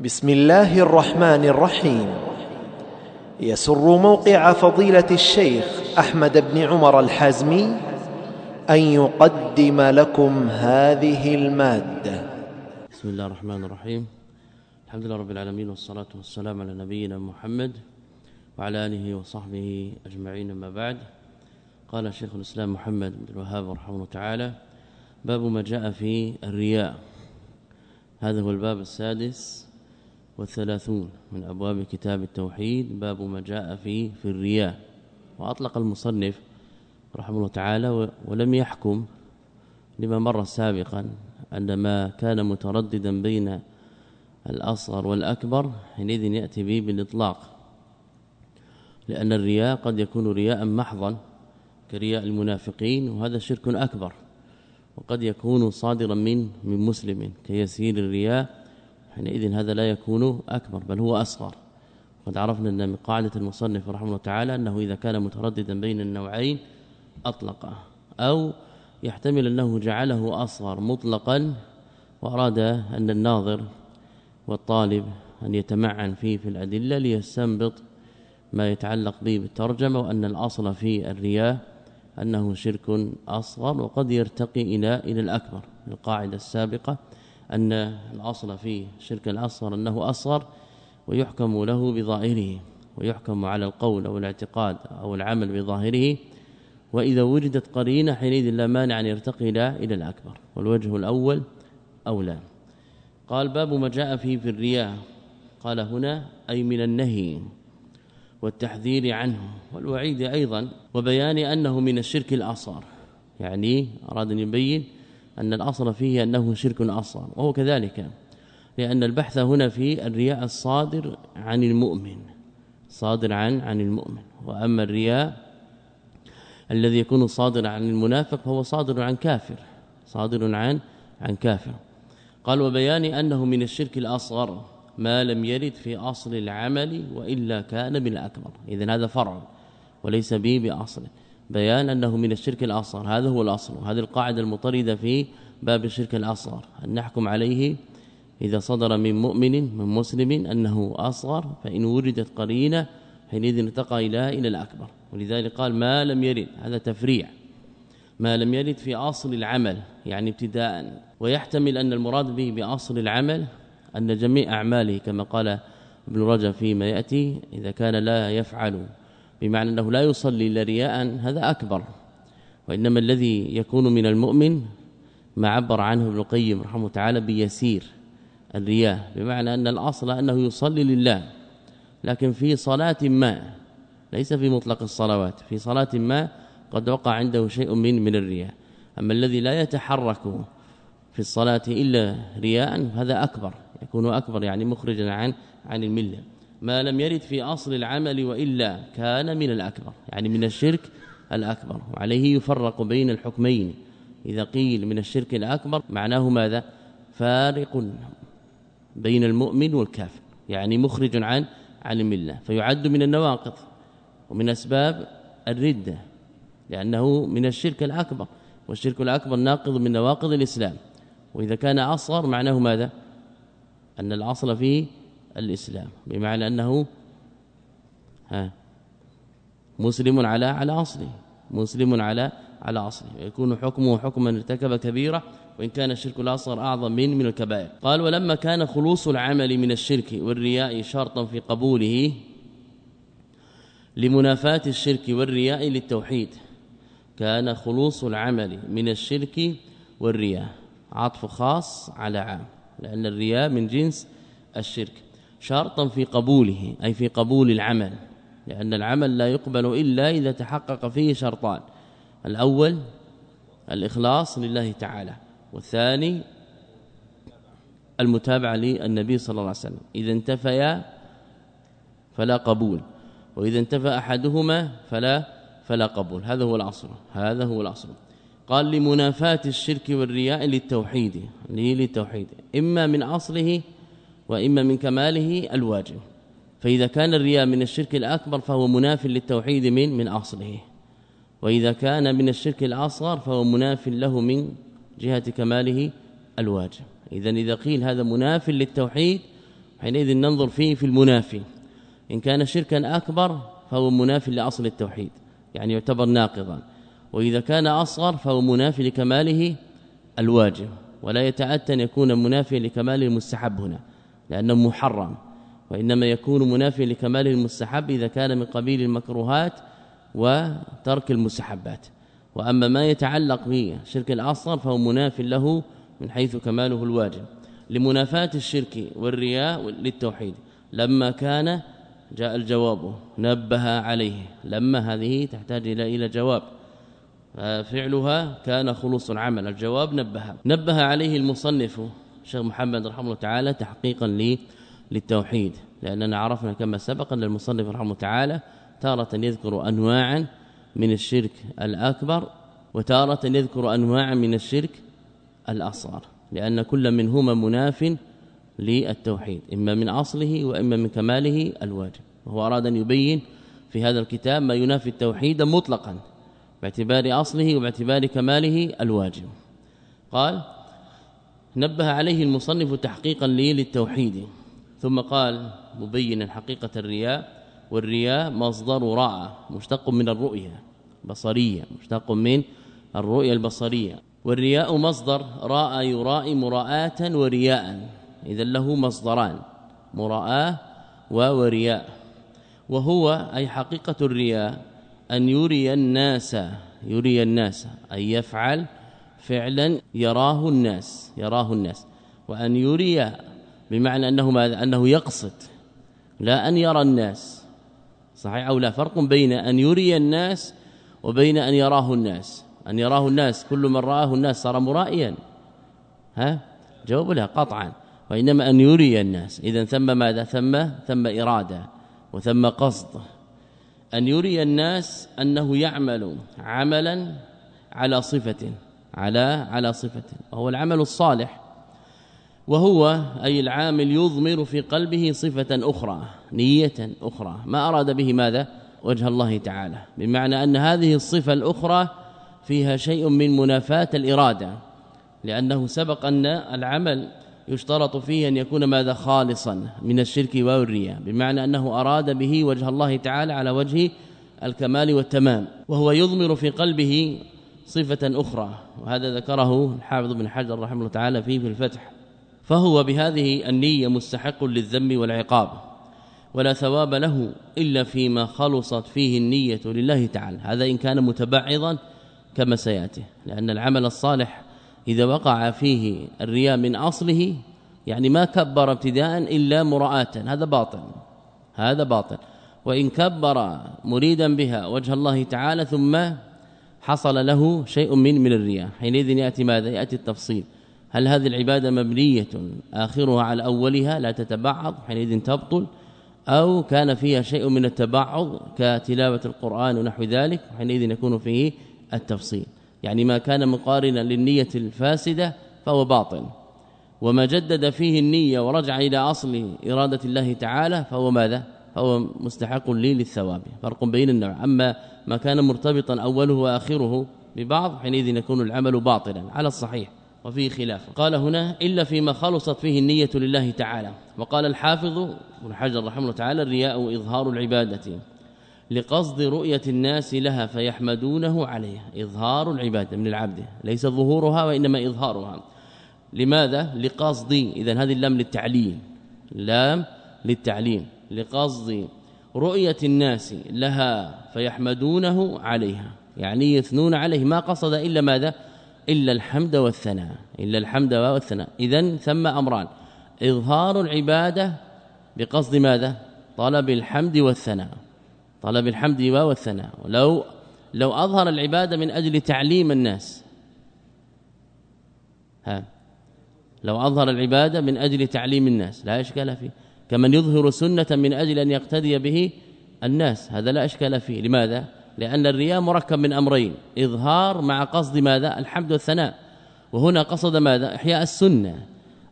بسم الله الرحمن الرحيم. يسر موقع فضيلة الشيخ أحمد بن عمر الحازمي أن يقدم لكم هذه المادة. بسم الله الرحمن الرحيم. الحمد لله رب العالمين والصلاة والسلام على نبينا محمد وعلى آله وصحبه أجمعين أما بعد. قال شيخ الإسلام محمد بن الوهاب رحمه الله تعالى باب ما جاء في الرياء. هذا هو الباب السادس والثلاثون من أبواب كتاب التوحيد باب ما جاء في في الرياء. وأطلق المصنف رحمه الله تعالى ولم يحكم لما مر سابقا أن ما كان مترددا بين الأصغر والأكبر حينئذ يأتي به بالإطلاق. لأن الرياء قد يكون رياء محضا كرياء المنافقين وهذا شرك أكبر وقد يكون صادرا من من مسلم كيسير الرياء حينئذ هذا لا يكون أكبر بل هو أصغر. قد عرفنا أن من قاعدة المصنف رحمه الله تعالى أنه إذا كان مترددا بين النوعين أطلقه أو يحتمل أنه جعله أصغر مطلقا وأراد أن الناظر والطالب أن يتمعن فيه في الأدلة ليستنبط ما يتعلق به بالترجمة وأن الأصل في الرياء أنه شرك أصغر وقد يرتقي إلى إلى الأكبر القاعدة السابقة. أن الأصل في شرك الأصغر أنه أصغر ويحكم له بظاهره ويحكم على القول أو الاعتقاد أو العمل بظاهره وإذا وجدت قرينة حينئذ لا مانع أن يرتقي إلى الأكبر والوجه الأول أولى. قال باب ما جاء فيه في الرياء. قال هنا أي من النهي والتحذير عنه والوعيد أيضا وبيان أنه من الشرك الأصغر. يعني أراد أن يبين أن الأصل فيه أنه شرك أصغر وهو كذلك لأن البحث هنا في الرياء الصادر عن المؤمن صادر عن عن المؤمن وأما الرياء الذي يكون صادر عن المنافق فهو صادر عن كافر صادر عن عن كافر. قال وبيان أنه من الشرك الأصغر ما لم يرد في أصل العمل وإلا كان بالأكبر إذن هذا فرع وليس به بأصله بيان أنه من الشرك الأصغر. هذا هو الأصل هذه القاعدة المطردة في باب الشرك الأصغر. أن نحكم عليه إذا صدر من مؤمن من مسلم أنه أصغر فإن وردت قرينة حينئذ ارتقى إلى إلى الأكبر. ولذلك قال ما لم يرد هذا تفريع. ما لم يرد في أصل العمل يعني ابتداء. ويحتمل أن المراد به بأصل العمل أن جميع أعماله كما قال ابن رجب فيما يأتي إذا كان لا يفعل بمعنى أنه لا يصلي إلا رياء هذا أكبر. وإنما الذي يكون من المؤمن ما عبر عنه ابن القيم رحمه تعالى بيسير الرياء. بمعنى أن الأصل أنه يصلي لله لكن في صلاة ما ليس في مطلق الصلوات في صلاة ما قد وقع عنده شيء من من الرياء. أما الذي لا يتحرك في الصلاة إلا رياء هذا أكبر يكون أكبر يعني مخرجا عن عن الملة. ما لم يرد في أصل العمل وإلا كان من الأكبر يعني من الشرك الأكبر وعليه يفرق بين الحكمين. إذا قيل من الشرك الأكبر معناه ماذا؟ فارق بين المؤمن والكافر يعني مخرج عن عن الملة فيعد من النواقض ومن أسباب الرده لأنه من الشرك الأكبر والشرك الأكبر ناقض من نواقض الإسلام. وإذا كان أصغر معناه ماذا؟ أن الأصل فيه الإسلام بمعنى أنه ها مسلم على على أصله مسلم على على أصله يكون حكمه حكما ارتكب كبيرة وإن كان الشرك الأصغر أعظم من من الكبائر. قال ولما كان خلوص العمل من الشرك والرياء شرطا في قبوله لمنافاة الشرك والرياء للتوحيد كان خلوص العمل من الشرك والرياء عطف خاص على عام لأن الرياء من جنس الشرك. شرطا في قبوله أي في قبول العمل لأن العمل لا يقبل إلا إذا تحقق فيه شرطان الأول الإخلاص لله تعالى والثاني المتابعة للنبي صلى الله عليه وسلم إذا انتفيا فلا قبول وإذا انتفى أحدهما فلا فلا قبول هذا هو الأصل هذا هو الأصل قال لمنافاة الشرك والرياء للتوحيد للتوحيد إما من أصله وإما من كماله الواجب. فإذا كان الرياء من الشرك الأكبر فهو مناف للتوحيد من من أصله. وإذا كان من الشرك الأصغر فهو مناف له من جهة كماله الواجب. اذا إذا قيل هذا مناف للتوحيد حينئذ ننظر فيه في المنافي إن كان شركا أكبر فهو منافي لأصل التوحيد يعني يعتبر ناقضا. وإذا كان أصغر فهو منافي لكماله الواجب. ولا يتأتى أن يكون منافيا لكمال المستحب هنا. لأنه محرم وإنما يكون منافيا لكمال المستحب إذا كان من قبيل المكروهات وترك المستحبات. وأما ما يتعلق بشرك الأصغر فهو مناف له من حيث كماله الواجب. لمنافاة الشرك والرياء للتوحيد لما كان جاء الجواب نبه عليه لما هذه تحتاج إلى إلى جواب. فعلها كان خلوص العمل الجواب نبه. نبه عليه المصنف الشيخ محمد رحمه الله تعالى تحقيقا للتوحيد لأننا عرفنا كما سبق أن المصنف رحمه الله تعالى تارة يذكر انواعا من الشرك الأكبر وتارة يذكر انواعا من الشرك الأصغر لأن كل منهما مناف للتوحيد إما من أصله وإما من كماله الواجب. وهو أراد أن يبين في هذا الكتاب ما ينافي التوحيد مطلقا باعتبار أصله وباعتبار كماله الواجب. قال نبه عليه المصنف تحقيقا للتوحيد ثم قال مبينا حقيقة الرياء والرياء مصدر رأى مشتق من الرؤية بصرية مشتق من الرؤية البصرية. والرياء مصدر رأى يراء مراءة ورياء اذا له مصدران مراءة ورياء. وهو أي حقيقة الرياء أن يري الناس يري الناس أن يفعل فعلا يراه الناس يراه الناس. وأن يري بمعنى أنه ماذا؟ أنه يقصد. لا أن يرى الناس. صحيح أو لا؟ فرق بين أن يري الناس وبين أن يراه الناس. أن يراه الناس كل من رآه الناس صار مرائيا. ها؟ جواب لها قطعا. وإنما أن يري الناس. اذا ثم ماذا؟ ثم ثم إرادة وثم قصد. أن يري الناس أنه يعمل عملا على صفة. على على صفة وهو العمل الصالح وهو أي العامل يضمر في قلبه صفة أخرى نية أخرى ما أراد به ماذا؟ وجه الله تعالى بمعنى أن هذه الصفة الأخرى فيها شيء من منافاة الإرادة لأنه سبق أن العمل يشترط فيه أن يكون ماذا؟ خالصا من الشرك والرياء بمعنى أنه أراد به وجه الله تعالى على وجه الكمال والتمام وهو يضمر في قلبه صفة أخرى وهذا ذكره الحافظ بن حجر رحمه الله تعالى فيه في الفتح فهو بهذه النية مستحق للذم والعقاب ولا ثواب له إلا فيما خلصت فيه النية لله تعالى هذا إن كان متبعضا كما سيأتي لأن العمل الصالح إذا وقع فيه الرياء من أصله يعني ما كبر ابتداء إلا مراءة هذا باطل هذا باطل وإن كبر مريدا بها وجه الله تعالى ثم حصل له شيء من من الرياء. حينئذ يأتي ماذا؟ يأتي التفصيل. هل هذه العبادة مبنية آخرها على أولها لا تتبعض؟ حينئذ تبطل. أو كان فيها شيء من التبعض كتلاوة القرآن ونحو ذلك حينئذ يكون فيه التفصيل. يعني ما كان مقارنا للنية الفاسدة فهو باطل. وما جدد فيه النية ورجع إلى أصل إرادة الله تعالى فهو ماذا؟ فهو مستحق لي للثواب فرق بين النوع. أما ما كان مرتبطا أوله وآخره ببعض حينئذ يكون العمل باطلا على الصحيح وفيه خلاف. قال هنا إلا فيما خلصت فيه النية لله تعالى. وقال الحافظ ابن حجر رحمه الله تعالى الرياء إظهار العبادة. لقصد رؤية الناس لها فيحمدونه عليها. إظهار العبادة من العبد ليس ظهورها وإنما إظهارها. لماذا؟ لقصد اذا هذه اللام للتعليل. لام للتعليم لقصد رؤية الناس لها فيحمدونه عليها. يعني يثنون عليه. ما قصد إلا ماذا؟ إلا الحمد والثناء. إلا الحمد والثناء. اذا ثم أمران. إظهار العبادة بقصد ماذا؟ طلب الحمد والثناء. طلب الحمد والثناء. ولو لو أظهر العبادة من أجل تعليم الناس. ها؟ لو أظهر العبادة من أجل تعليم الناس. لا إشكال فيه. كمن يظهر سنة من أجل أن يقتدي به الناس. هذا لا إشكال فيه. لماذا؟ لأن الرياء مركب من أمرين. إظهار مع قصد ماذا؟ الحمد والثناء. وهنا قصد ماذا؟ إحياء السنة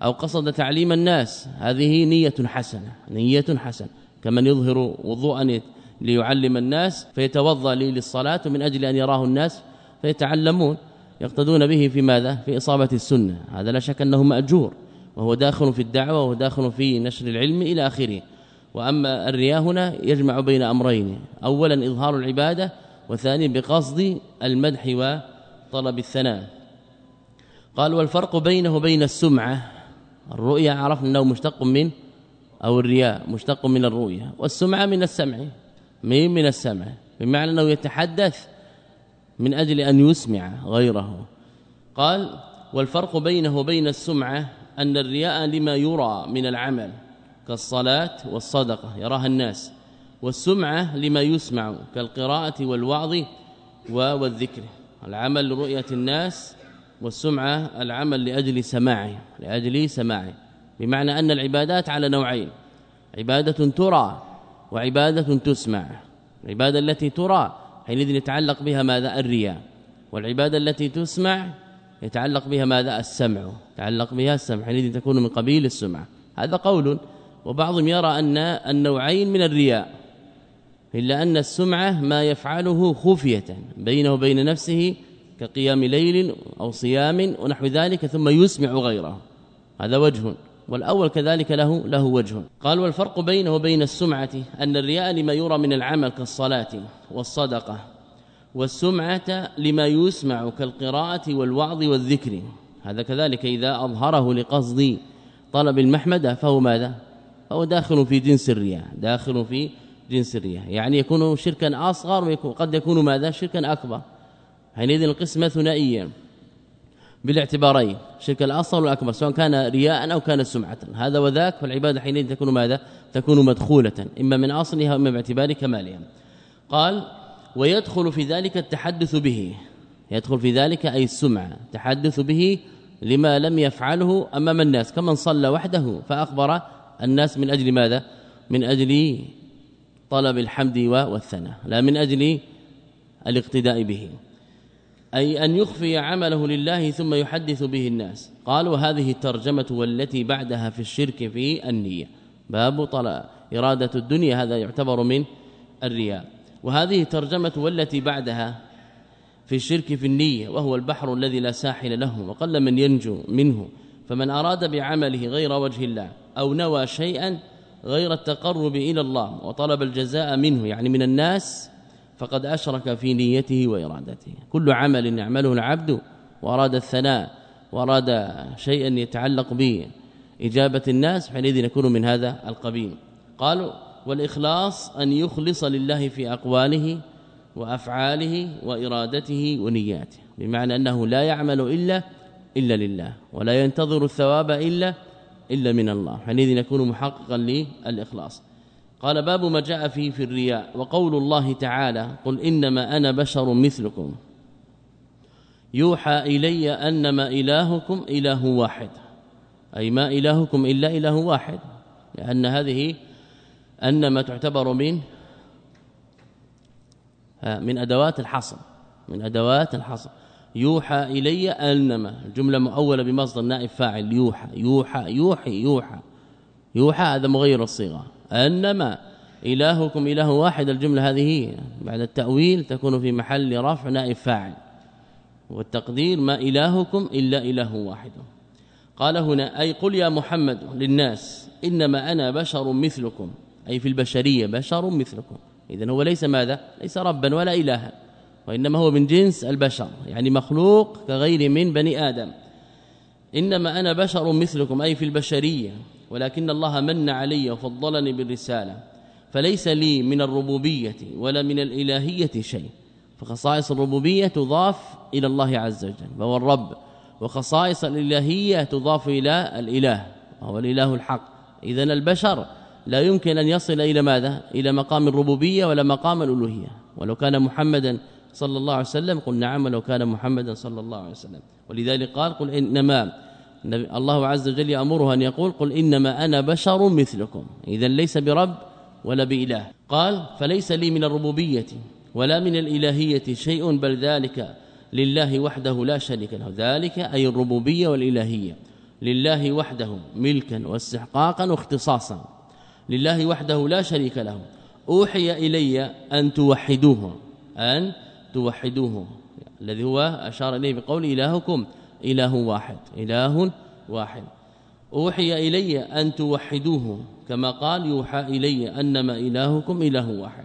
أو قصد تعليم الناس. هذه نية حسنة. نية حسنة. كمن يظهر وضوءا ليعلم الناس فيتوضأ لي للصلاة من أجل أن يراه الناس فيتعلمون. يقتدون به في ماذا؟ في إصابة السنة. هذا لا شك أنه مأجور. وهو داخل في الدعوة وهو داخل في نشر العلم إلى آخره. وأما الرياء هنا يجمع بين أمرين. اولا إظهار العبادة وثانيا بقصد المدح وطلب الثناء. قال والفرق بينه وبين السمعة الرؤيا عرفنا أنه مشتق من أو الرياء مشتق من الرؤيا. والسمعة من السمع. من من السمع؟ بمعنى أنه يتحدث من أجل أن يسمع غيره. قال والفرق بينه وبين السمعة أن الرياء لما يرى من العمل كالصلاة والصدقة يراها الناس والسمعة لما يسمع كالقراءة والوعظ والذكر. العمل لرؤية الناس والسمعة العمل لأجل سماعه لأجل سماعه. بمعنى أن العبادات على نوعين عبادة ترى وعبادة تسمع. العبادة التي ترى حينئذ يتعلق بها ماذا؟ الرياء. والعبادة التي تسمع يتعلق بها ماذا؟ السمع. يتعلق بها السمع. حينئذ تكون من قبيل السمع. هذا قول وبعضهم يرى أن النوعين من الرياء. إلا أن السمعة ما يفعله خفية بينه وبين نفسه كقيام ليل أو صيام ونحو ذلك ثم يسمع غيره. هذا وجه. والأول كذلك له له وجه. قال والفرق بينه وبين السمعة أن الرياء لما يرى من العمل كالصلاة والصدقة. والسمعة لما يسمع كالقراءة والوعظ والذكر. هذا كذلك إذا أظهره لقصد طلب المحمدة فهو ماذا؟ فهو داخل في جنس الرياء داخل في جنس الرياء يعني يكون شركا أصغر وقد يكون ماذا؟ شركا أكبر. حينئذ القسمة ثنائية. بالاعتبارين شرك الأصغر والأكبر سواء كان رياء أو كان سمعة. هذا وذاك فالعباده حينئذ تكون ماذا؟ تكون مدخولة إما من أصلها وإما باعتبار كمالها. قال ويدخل في ذلك التحدث به. يدخل في ذلك أي السمعه تحدث به لما لم يفعله أمام الناس. كمن صلى وحده فأخبر الناس من أجل ماذا؟ من أجل طلب الحمد والثناء. لا من أجل الاقتداء به. أي أن يخفي عمله لله ثم يحدث به الناس. قال وهذه الترجمة والتي بعدها في الشرك في النية. باب طلع إرادة الدنيا هذا يعتبر من الرياء. وهذه ترجمة والتي بعدها في الشرك في النية وهو البحر الذي لا ساحل له وقل من ينجو منه فمن أراد بعمله غير وجه الله أو نوى شيئا غير التقرب إلى الله وطلب الجزاء منه يعني من الناس فقد أشرك في نيته وإرادته. كل عمل يعمله العبد وأراد الثناء وأراد شيئا يتعلق به إجابة الناس حينئذ يكون من هذا القبيل. قالوا والإخلاص أن يخلص لله في أقواله وأفعاله وإرادته ونياته بمعنى أنه لا يعمل إلا إلا لله ولا ينتظر الثواب إلا إلا من الله حينئذ يكون محققا للإخلاص. قال باب ما جاء فيه في الرياء وقول الله تعالى قل إنما أنا بشر مثلكم. يوحى إلي أنما إلهكم إله واحد أي ما إلهكم إلا إله واحد لأن هذه انما تعتبر من من أدوات الحصر من أدوات الحصر. يوحى إلي أنما الجمله مؤولة بمصدر نائب فاعل يوحى يوحى يوحي يوحى. يوحى هذا مغير الصيغة. أنما إلهكم إله واحد الجملة هذه بعد التأويل تكون في محل رفع نائب فاعل. والتقدير ما إلهكم إلا إله واحد. قال هنا أي قل يا محمد للناس إنما أنا بشر مثلكم. أي في البشرية بشر مثلكم. اذا هو ليس ماذا؟ ليس ربا ولا الها وإنما هو من جنس البشر يعني مخلوق كغير من بني آدم. إنما أنا بشر مثلكم أي في البشرية ولكن الله من علي وفضلني بالرسالة فليس لي من الربوبية ولا من الإلهية شيء. فخصائص الربوبية تضاف إلى الله عز وجل وهو الرب. وخصائص الإلهية تضاف إلى الإله وهو الإله الحق. اذا البشر لا يمكن أن يصل إلى ماذا؟ إلى مقام الربوبية ولا مقام الألوهية. ولو كان محمدا صلى الله عليه وسلم قل نعم. ولو كان محمدا صلى الله عليه وسلم. ولذلك قال قل إنما الله عز وجل يأمره أن يقول قل إنما أنا بشر مثلكم. إذا ليس برب ولا بإله. قال فليس لي من الربوبية ولا من الإلهية شيء بل ذلك لله وحده لا شريك له. ذلك أي الربوبية والإلهية. لله وحده ملكا واستحقاقا واختصاصا. لله وحده لا شريك له. أوحي إلي أن توحدوه أن توحدوه الذي هو أشار إليه بقول إلهكم إله واحد إله واحد. أوحي إلي أن توحدوه كما قال يوحى إلي أنما إلهكم إله واحد.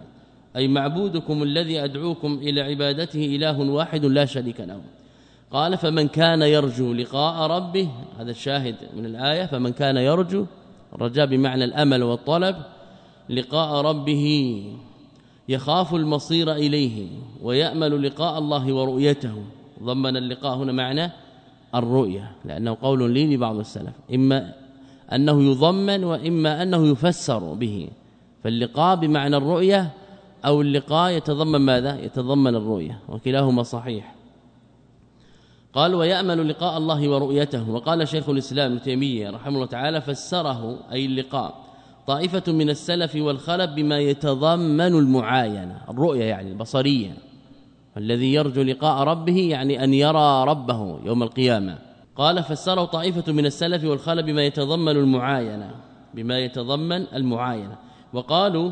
أي معبودكم الذي أدعوكم إلى عبادته إله واحد لا شريك له. قال فمن كان يرجو لقاء ربه هذا الشاهد من الآية فمن كان يرجو الرجاء بمعنى الأمل والطلب لقاء ربه يخاف المصير إليه ويأمل لقاء الله ورؤيته. ضمن اللقاء هنا معنى الرؤية لأنه قول لي لبعض السلف إما أنه يضمن وإما أنه يفسر به. فاللقاء بمعنى الرؤية أو اللقاء يتضمن ماذا؟ يتضمن الرؤية وكلاهما صحيح. قال ويأمل لقاء الله ورؤيته. وقال شيخ الإسلام ابن تيمية رحمه الله تعالى فسره أي اللقاء طائفة من السلف والخلف بما يتضمن المعاينة الرؤية يعني البصرية. الذي يرجو لقاء ربه يعني أن يرى ربه يوم القيامة. قال فسره طائفة من السلف والخلف بما يتضمن المعاينة بما يتضمن المعاينة. وقالوا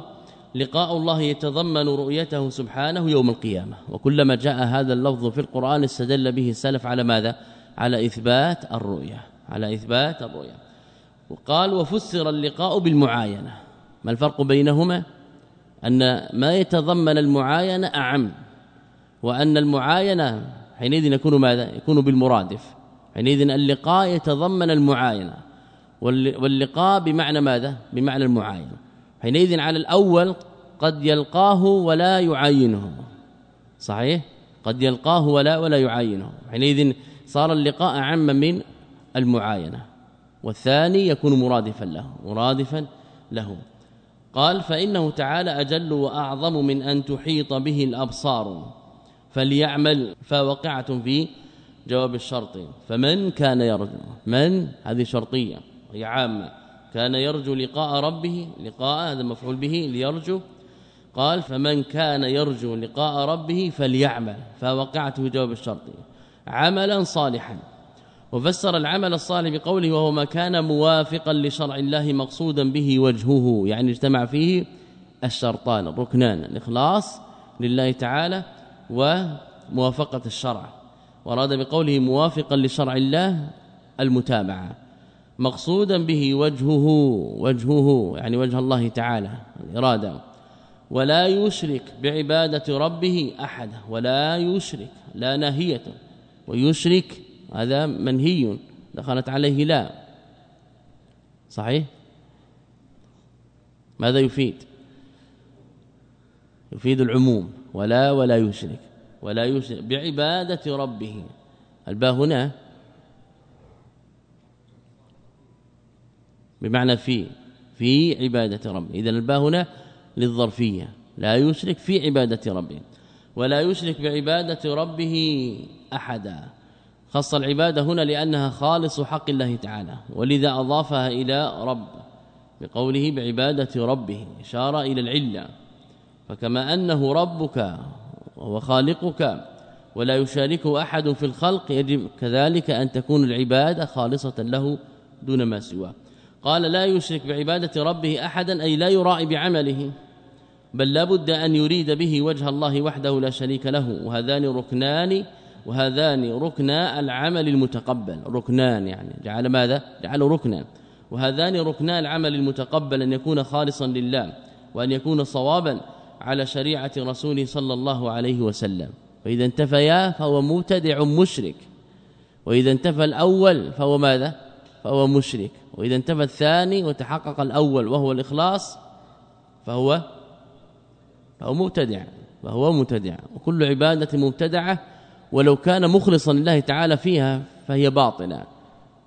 لقاء الله يتضمن رؤيته سبحانه يوم القيامة. وكلما جاء هذا اللفظ في القرآن استدل به السلف على ماذا؟ على إثبات الرؤية. على إثبات الرؤية. وقال وفسر اللقاء بالمعاينة. ما الفرق بينهما؟ أن ما يتضمن المعاينة أعم وأن المعاينة حينئذ يكون ماذا؟ يكون بالمرادف. حينئذ اللقاء يتضمن المعاينة. واللقاء بمعنى ماذا؟ بمعنى المعاينة. حينئذ على الأول قد يلقاه ولا يعاينه صحيح؟ قد يلقاه ولا ولا يعاينه حينئذ صار اللقاء عم من المعاينة. والثاني يكون مرادفا له مرادفا له. قال فإنه تعالى أجل وأعظم من أن تحيط به الأبصار. فليعمل. فوقعة في جواب الشرط. فمن كان يرجو؟ من؟ هذه شرطية هي عامة. كان يرجو لقاء ربه لقاء هذا مفعول به ليرجو. قال فمن كان يرجو لقاء ربه فليعمل. فوقعته جواب الشرط عملا صالحا. وفسر العمل الصالح بقوله وهو ما كان موافقا لشرع الله مقصودا به وجهه. يعني اجتمع فيه الشرطان الركنان الإخلاص لله تعالى وموافقة الشرع. وراد بقوله موافقا لشرع الله المتابعة. مقصودا به وجهه وجهه يعني وجه الله تعالى الإرادة. ولا يشرك بعبادة ربه احدا ولا يشرك لا ناهية. ويشرك هذا منهي دخلت عليه لا. صحيح؟ ماذا يفيد؟ يفيد العموم. ولا ولا يشرك. ولا يشرك بعبادة ربه. الباء هنا بمعنى في في عبادة ربه. اذا الباء هنا للظرفية. لا يشرك في عبادة ربه. ولا يشرك بعبادة ربه أحدا. خص العبادة هنا لأنها خالص حق الله تعالى. ولذا أضافها إلى رب. بقوله بعبادة ربه. إشارة إلى العلة. فكما أنه ربك وهو خالقك ولا يشاركه أحد في الخلق يجب كذلك أن تكون العبادة خالصة له دون ما سواه. قال لا يشرك بعبادة ربه أحدا أي لا يراعي بعمله بل لابد أن يريد به وجه الله وحده لا شريك له. وهذان ركنان وهذان ركنا العمل المتقبل. ركنان يعني جعل ماذا؟ جعل ركنا. وهذان ركنا العمل المتقبل أن يكون خالصا لله وأن يكون صوابا على شريعة رسوله صلى الله عليه وسلم. فإذا انتفيا فهو مبتدع مشرك. وإذا انتفى الأول فهو ماذا؟ فهو مشرك. وإذا انتفى الثاني وتحقق الأول وهو الإخلاص فهو فهو مبتدع فهو مبتدع. وكل عبادة مبتدعة ولو كان مخلصا لله تعالى فيها فهي باطلة.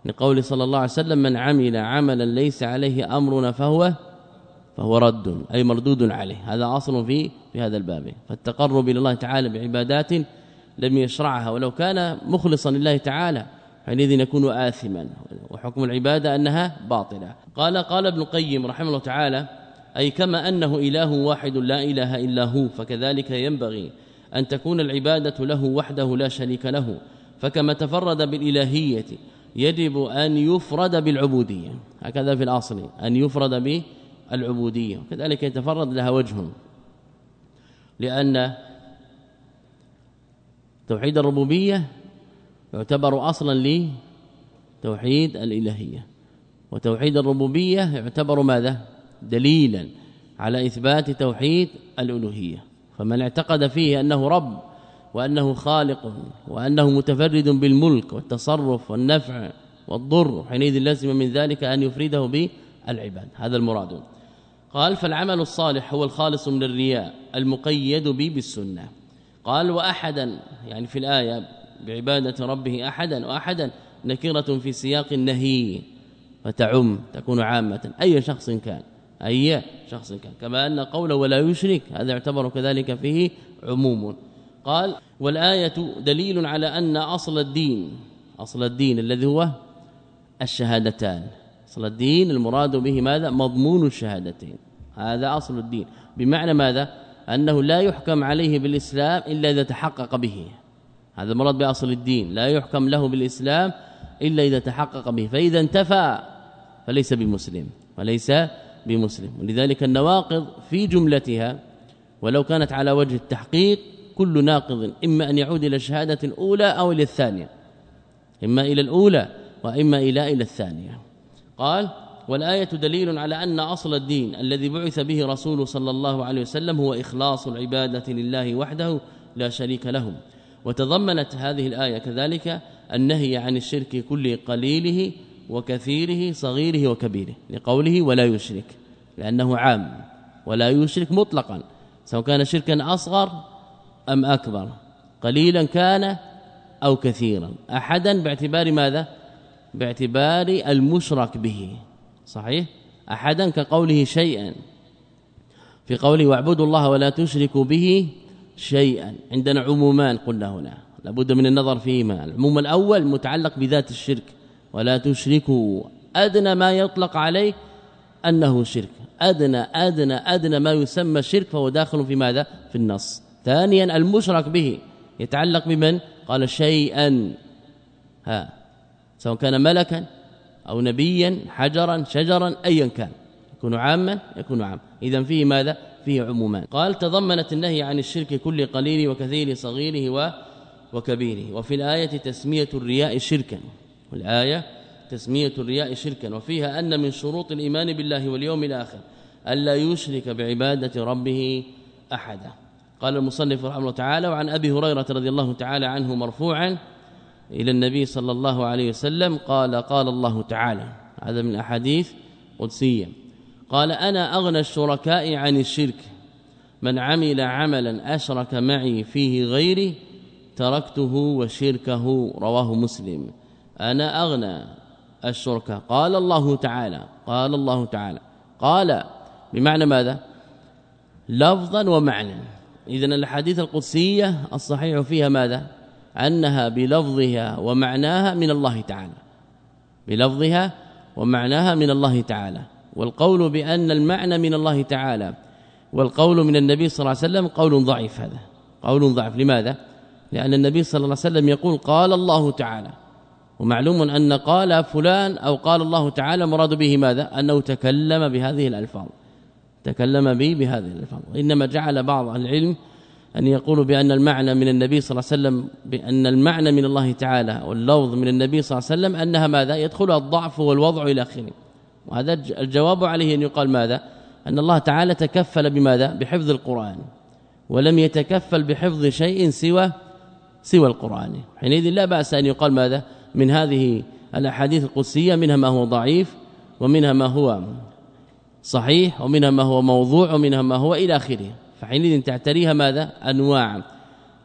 لقول صلى الله عليه وسلم من عمل عملا ليس عليه أمرنا فهو فهو رد أي مردود عليه. هذا أصل في في هذا الباب. فالتقرب إلى الله تعالى بعبادات لم يشرعها. ولو كان مخلصا لله تعالى حينئذ يكون آثما. وحكم العبادة أنها باطلة. قال قال ابن القيم رحمه الله تعالى أي كما أنه إله واحد لا إله إلا هو فكذلك ينبغي أن تكون العبادة له وحده لا شريك له. فكما تفرد بالإلهية يجب أن يفرد بالعبودية. هكذا في الأصل أن يفرد بالعبودية. وكذلك يتفرد لها وجه. لأن توحيد الربوبية يعتبر أصلا لتوحيد الإلهية. وتوحيد الربوبية يعتبر ماذا؟ دليلا على إثبات توحيد الألوهية. فمن اعتقد فيه أنه رب وأنه خالق وأنه متفرد بالملك والتصرف والنفع والضر حينئذ لازم من ذلك أن يفرده بالعباد. هذا المراد. قال فالعمل الصالح هو الخالص من الرياء المقيد به بالسنة قال واحدا يعني في الآية بعبادة ربه أحدا وأحدا نكرة في سياق النهي فتعم تكون عامة. أي شخص كان أي شخص كان. كما أن قوله ولا يشرك هذا يعتبر كذلك فيه عموم. قال والآية دليل على أن أصل الدين أصل الدين الذي هو الشهادتان. أصل الدين المراد به ماذا؟ مضمون الشهادتين. هذا أصل الدين. بمعنى ماذا؟ أنه لا يحكم عليه بالإسلام إلا إذا تحقق به. هذا المراد بأصل الدين. لا يحكم له بالإسلام إلا إذا تحقق به. فإذا انتفى فليس بمسلم وليس بمسلم. ولذلك النواقض في جملتها ولو كانت على وجه التحقيق كل ناقض إما أن يعود إلى الشهادة الأولى أو إلى الثانية. إما إلى الأولى وإما إلى إلى الثانية. قال والآية دليل على أن أصل الدين الذي بعث به رسول صلى الله عليه وسلم هو إخلاص العبادة لله وحده لا شريك له. وتضمنت هذه الآية كذلك النهي عن الشرك كل قليله وكثيره صغيره وكبيره لقوله ولا يشرك لأنه عام ولا يشرك مطلقا سواء كان شركا أصغر أم أكبر قليلا كان أو كثيرا. أحدا باعتبار ماذا؟ باعتبار المشرك به. صحيح؟ احدا كقوله شيئا. في قوله واعبدوا الله ولا تشركوا به شيئا. عندنا عمومان قلنا هنا لابد من النظر فيهما العموم الأول متعلق بذات الشرك. ولا تشركوا. أدنى ما يطلق عليه أنه شرك. أدنى أدنى أدنى ما يسمى شرك فهو داخل في ماذا؟ في النص. ثانيا المشرك به. يتعلق بمن؟ قال شيئا. ها. سواء كان ملكا أو نبيا حجرا شجرا ايا كان. يكون عاما يكون عام. اذا فيه ماذا؟ فيه عمومان قال تضمنت النهي عن الشرك كل قليل وكثير صغيره و وكبيره. وفي الآية تسمية الرياء شركا. والآية تسمية الرياء شركا. وفيها أن من شروط الإيمان بالله واليوم الآخر ألا يشرك بعبادة ربه أحدا. قال المصنف رحمه الله تعالى وعن أبي هريرة رضي الله تعالى عنه مرفوعا إلى النبي صلى الله عليه وسلم قال قال الله تعالى. هذا من أحاديث قدسية. قال أنا أغنى الشركاء عن الشرك. من عمل عملا أشرك معي فيه غيري تركته وشركه رواه مسلم. أنا أغنى الشركاء. قال الله تعالى قال الله تعالى. قال بمعنى ماذا؟ لفظا ومعنى. اذا الاحاديث القدسية الصحيح فيها ماذا؟ أنها بلفظها ومعناها من الله تعالى. بلفظها ومعناها من الله تعالى. والقول بأن المعنى من الله تعالى والقول من النبي صلى الله عليه وسلم قول ضعيف هذا. قول ضعيف لماذا؟ لأن النبي صلى الله عليه وسلم يقول قال الله تعالى. ومعلوم أن قال فلان أو قال الله تعالى مراد به ماذا؟ أنه تكلم بهذه الألفاظ. تكلم به بهذه الألفاظ. إنما جعل بعض العلم أن يقولوا بأن المعنى من النبي صلى الله عليه وسلم بأن المعنى من الله تعالى واللفظ من النبي صلى الله عليه وسلم أنها ماذا؟ يدخلها الضعف والوضع إلى آخره. وهذا الجواب عليه أن يقال ماذا؟ أن الله تعالى تكفل بماذا؟ بحفظ القرآن ولم يتكفل بحفظ شيء سوى سوى القرآن. حينئذ لا بأس أن يقال ماذا؟ من هذه الأحاديث القدسية منها ما هو ضعيف ومنها ما هو صحيح ومنها ما هو موضوع ومنها ما هو إلى آخره. فحينئذ تعتريها ماذا؟ أنواع.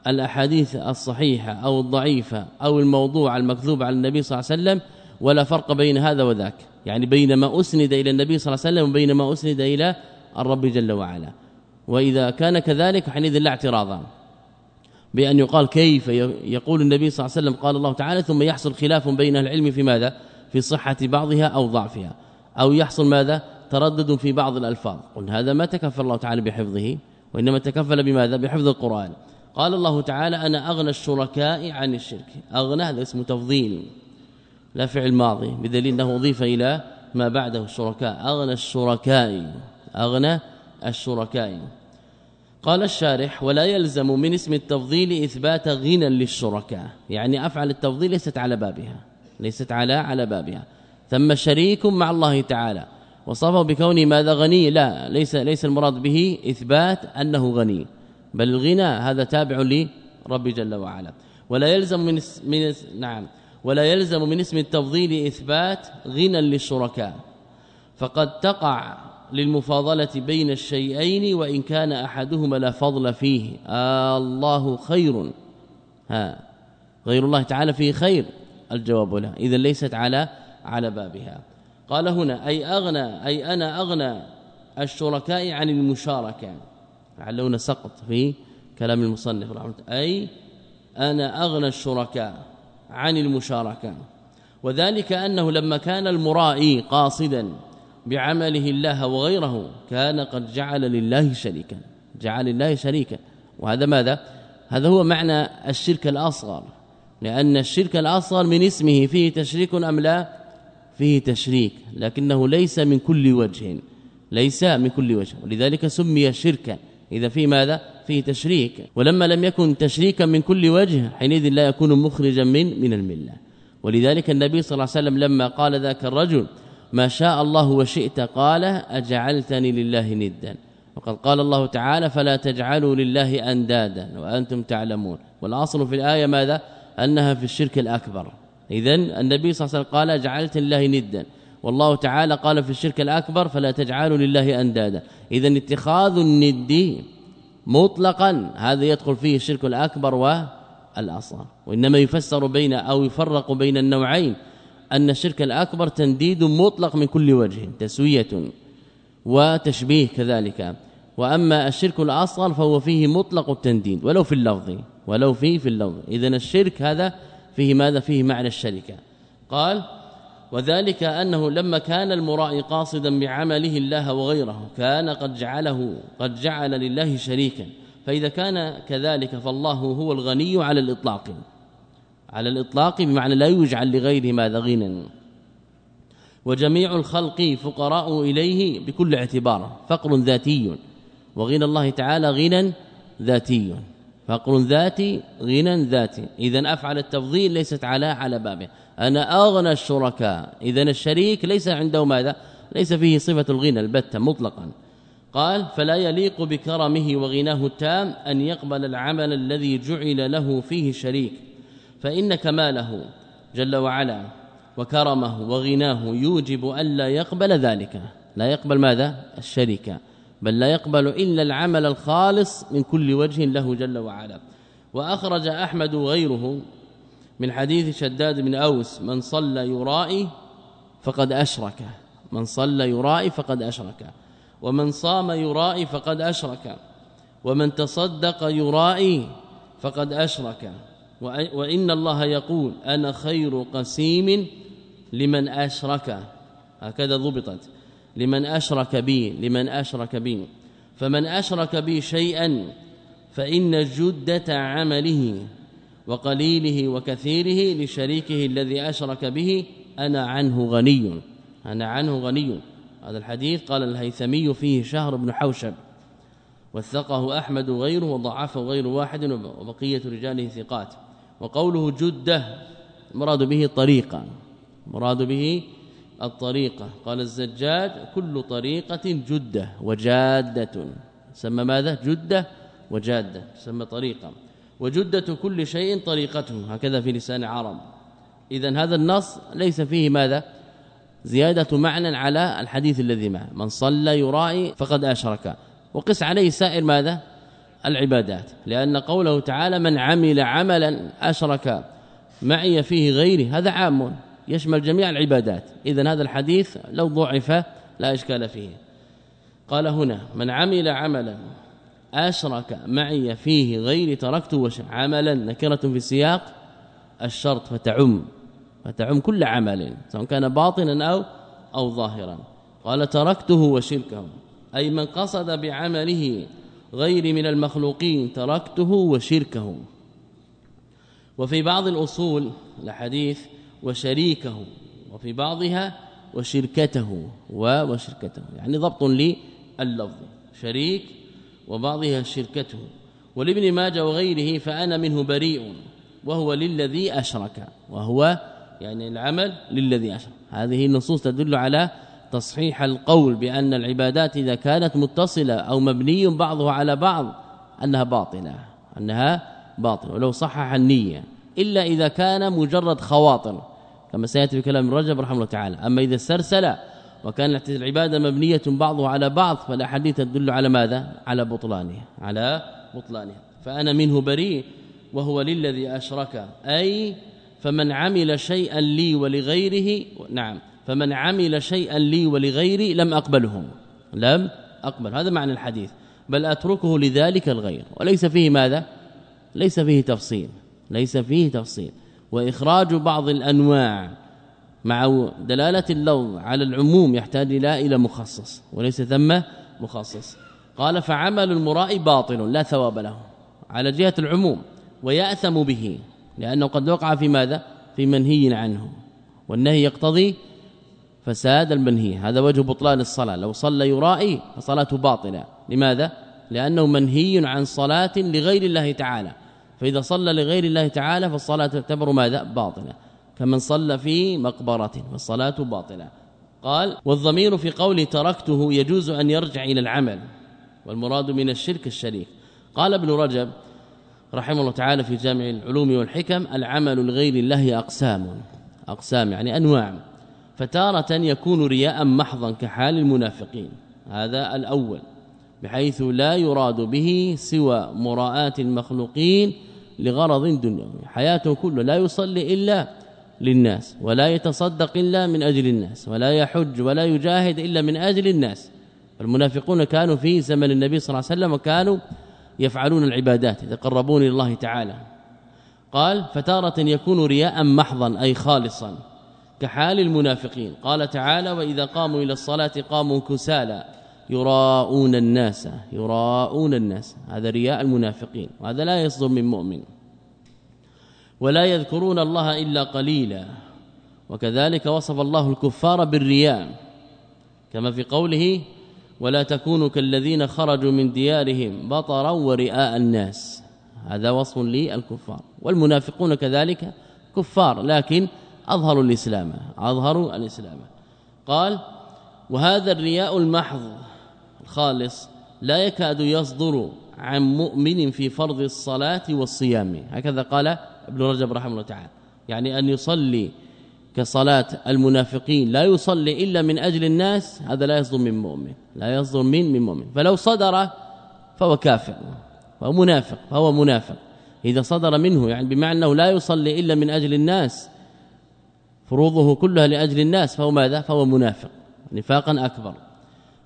الأحاديث الصحيحة أو الضعيفة أو الموضوع المكذوب على النبي صلى الله عليه وسلم ولا فرق بين هذا وذاك. يعني بين ما أسند إلى النبي صلى الله عليه وسلم وبين ما أسند إلى الرب جل وعلا. وإذا كان كذلك حينئذ لا اعتراضا بأن يقال كيف يقول النبي صلى الله عليه وسلم قال الله تعالى ثم يحصل خلاف بين العلم في ماذا؟ في صحة بعضها أو ضعفها. أو يحصل ماذا؟ تردد في بعض الألفاظ. قل هذا ما تكفل الله تعالى بحفظه وإنما تكفل بماذا؟ بحفظ القرآن. قال الله تعالى أنا أغنى الشركاء عن الشرك. أغنى هذا اسم تفضيل. لا فعل ماضي بدليل أنه أضيف إلى ما بعده الشركاء أغنى الشركاء أغنى الشركاء. قال الشارح ولا يلزم من اسم التفضيل إثبات غنى للشركاء. يعني أفعل التفضيل ليست على بابها ليست على على بابها. ثم شريك مع الله تعالى. وصفه بكونه ماذا غني؟ لا ليس ليس المراد به إثبات أنه غني. بل الغنى هذا تابع لرب جل وعلا. ولا يلزم من من نعم. ولا يلزم من اسم التفضيل إثبات غنى للشركاء. فقد تقع للمفاضلة بين الشيئين وإن كان أحدهما لا فضل فيه. آه الله خير. ها. غير الله تعالى فيه خير. الجواب لا إذا ليست على على بابها. قال هنا أي أغنى أي أنا أغنى الشركاء عن المشاركة. لعله سقط في كلام المصنف رحمه أي أنا أغنى الشركاء. عن المشاركة. وذلك أنه لما كان المرائي قاصدا بعمله الله وغيره كان قد جعل لله شريكا. جعل لله شريكا. وهذا ماذا؟ هذا هو معنى الشرك الأصغر. لأن الشرك الأصغر من اسمه فيه تشريك أم لا؟ فيه تشريك. لكنه ليس من كل وجه. ليس من كل وجه. ولذلك سمي شركا. إذا في ماذا؟ فيه تشريك. ولما لم يكن تشريكا من كل وجه حينئذ لا يكون مخرجا من من الملة. ولذلك النبي صلى الله عليه وسلم لما قال ذاك الرجل ما شاء الله وشئت قال أجعلتني لله ندا. وقد قال الله تعالى فلا تجعلوا لله أندادا. وأنتم تعلمون. والأصل في الآية ماذا؟ أنها في الشرك الأكبر. اذا النبي صلى الله عليه وسلم قال جعلت لله ندا. والله تعالى قال في الشرك الأكبر فلا تجعلوا لله أندادا. اذا اتخاذ الند مطلقا هذا يدخل فيه الشرك الأكبر والأصغر. وإنما يفسر بين أو يفرق بين النوعين أن الشرك الأكبر تنديد مطلق من كل وجه تسوية وتشبيه كذلك. وأما الشرك الأصغر فهو فيه مطلق التنديد ولو في اللفظ ولو فيه في اللفظ. اذا الشرك هذا فيه ماذا؟ فيه معنى الشركة. قال وذلك أنه لما كان المرائي قاصدا بعمله الله وغيره كان قد جعله قد جعل لله شريكا. فإذا كان كذلك فالله هو الغني على الإطلاق. على الإطلاق بمعنى لا يجعل لغيره ماذا غنى. وجميع الخلق فقراء إليه بكل اعتبار. فقر ذاتي. وغنى الله تعالى غنى ذاتي. فقر ذاتي غنى ذاتي. اذا أفعل التفضيل ليست على على بابه. أنا أغنى الشركاء. اذا الشريك ليس عنده ماذا؟ ليس فيه صفة الغنى البتة مطلقا. قال فلا يليق بكرمه وغناه التام أن يقبل العمل الذي جعل له فيه شريك فإن كماله جل وعلا وكرمه وغناه يوجب ألا يقبل ذلك. لا يقبل ماذا؟ الشريك. بل لا يقبل إلا العمل الخالص من كل وجه له جل وعلا. وأخرج أحمد غيره من حديث شداد بن أوس من صلى يرائي فقد أشرك. من صلى يرائي فقد أشرك. ومن صام يرائي فقد أشرك. ومن تصدق يرائي فقد أشرك. وإن الله يقول أنا خير قسيم لمن أشرك. هكذا ضبطت. لمن أشرك بي لمن أشرك بي. فمن أشرك بي شيئا فإن جدة عمله. وقليله وكثيره لشريكه الذي أشرك به أنا عنه غني. أنا عنه غني. هذا الحديث قال الهيثمي فيه شهر بن حوشب. وثقه أحمد وغيره وضعفه غير واحد وبقية رجاله ثقات. وقوله جدة مراد به طريقة. مراد به الطريقة. قال الزجاج كل طريقة جدة وجادة. سمى ماذا؟ جدة وجادة. سمى طريقة. وجدة كل شيء طريقته هكذا في لسان عرب. اذا هذا النص ليس فيه ماذا؟ زيادة معنى على الحديث الذي معه. من صلى يرائي فقد أشرك. وقس عليه سائر ماذا؟ العبادات. لأن قوله تعالى من عمل عملا أشرك معي فيه غيري هذا عام. يشمل جميع العبادات. اذا هذا الحديث لو ضعف لا إشكال فيه. قال هنا من عمل عملا أشرك معي فيه غير تركته عملا. نكرة في سياق الشرط فتعم. فتعم كل عمل سواء كان باطنا أو أو ظاهرا. قال تركته وشركه. أي من قصد بعمله غير من المخلوقين تركته وشركه. وفي بعض الأصول الحديث وشريكه. وفي بعضها وشركته. وشركته. يعني ضبط لللفظ شريك وبعضها شركته ولابن ماجه وغيره فأنا منه بريء وهو للذي أشرك وهو يعني العمل للذي أشرك. هذه النصوص تدل على تصحيح القول بأن العبادات إذا كانت متصلة أو مبني بعضها على بعض أنها باطلة أنها باطلة. ولو صحح النية إلا إذا كان مجرد خواطر كما سيأتي في كلام الرجب رحمه الله تعالى. أما إذا استرسل وكانت العبادة مبنية بعضها على بعض فالأحاديث تدل على ماذا؟ على بطلانه على بطلانه فأنا منه بريء وهو للذي أشرك. أي فمن عمل شيئا لي ولغيره نعم فمن عمل شيئا لي ولغيري لم اقبله لم أقبل. هذا معنى الحديث. بل أتركه لذلك الغير. وليس فيه ماذا؟ ليس فيه تفصيل ليس فيه تفصيل. وإخراج بعض الأنواع مع دلالة اللفظ على العموم يحتاج إلى إلى مخصص وليس ثم مخصص. قال فعمل المراء باطل لا ثواب له على جهة العموم ويأثم به لأنه قد وقع في ماذا؟ في منهي عنه والنهي يقتضي فساد المنهي هذا وجه بطلان الصلاة لو صلى يرائي فصلاته باطلة. لماذا؟ لأنه منهي عن صلاة لغير الله تعالى فإذا صلى لغير الله تعالى فالصلاة تعتبر ماذا؟ باطلة. كمن صلى في مقبرة فالصلاة باطلة. قال والضمير في قول تركته يجوز أن يرجع إلى العمل والمراد من الشرك الشريك قال ابن رجب رحمه الله تعالى في جامع العلوم والحكم العمل لغير الله أقسام أقسام يعني أنواع. فتارة يكون رياء محضا كحال المنافقين. هذا الأول بحيث لا يراد به سوى مراءة المخلوقين لغرض دنيوي. حياته كله لا يصلي إلا للناس ولا يتصدق إلا من أجل الناس ولا يحج ولا يجاهد إلا من أجل الناس. المنافقون كانوا في زمن النبي صلى الله عليه وسلم وكانوا يفعلون العبادات يتقربون إلى الله تعالى. قال فتارة يكون رياء محضا أي خالصا كحال المنافقين. قال تعالى وإذا قاموا إلى الصلاة قاموا كسالى يراءون الناس يراءون الناس. هذا رياء المنافقين وهذا لا يصدر من مؤمن. ولا يذكرون الله إلا قليلا. وكذلك وصف الله الكفار بالرياء. كما في قوله ولا تكونوا كالذين خرجوا من ديارهم بطرا ورئاء الناس. هذا وصف للكفار. والمنافقون كذلك كفار لكن اظهروا الإسلام اظهروا الإسلام. قال وهذا الرياء المحض الخالص لا يكاد يصدر عن مؤمن في فرض الصلاة والصيام. هكذا قال ابن رجب رحمه الله تعالى. يعني أن يصلي كصلاة المنافقين. لا يصلي إلا من أجل الناس. هذا لا يصدر من مؤمن. لا يصدر من من مؤمن. فلو صدر فهو كافر. فهو منافق. فهو منافق. إذا صدر منه يعني بمعنى أنه لا يصلي إلا من أجل الناس. فروضه كلها لأجل الناس. فهو ماذا؟ فهو منافق. نفاقا أكبر.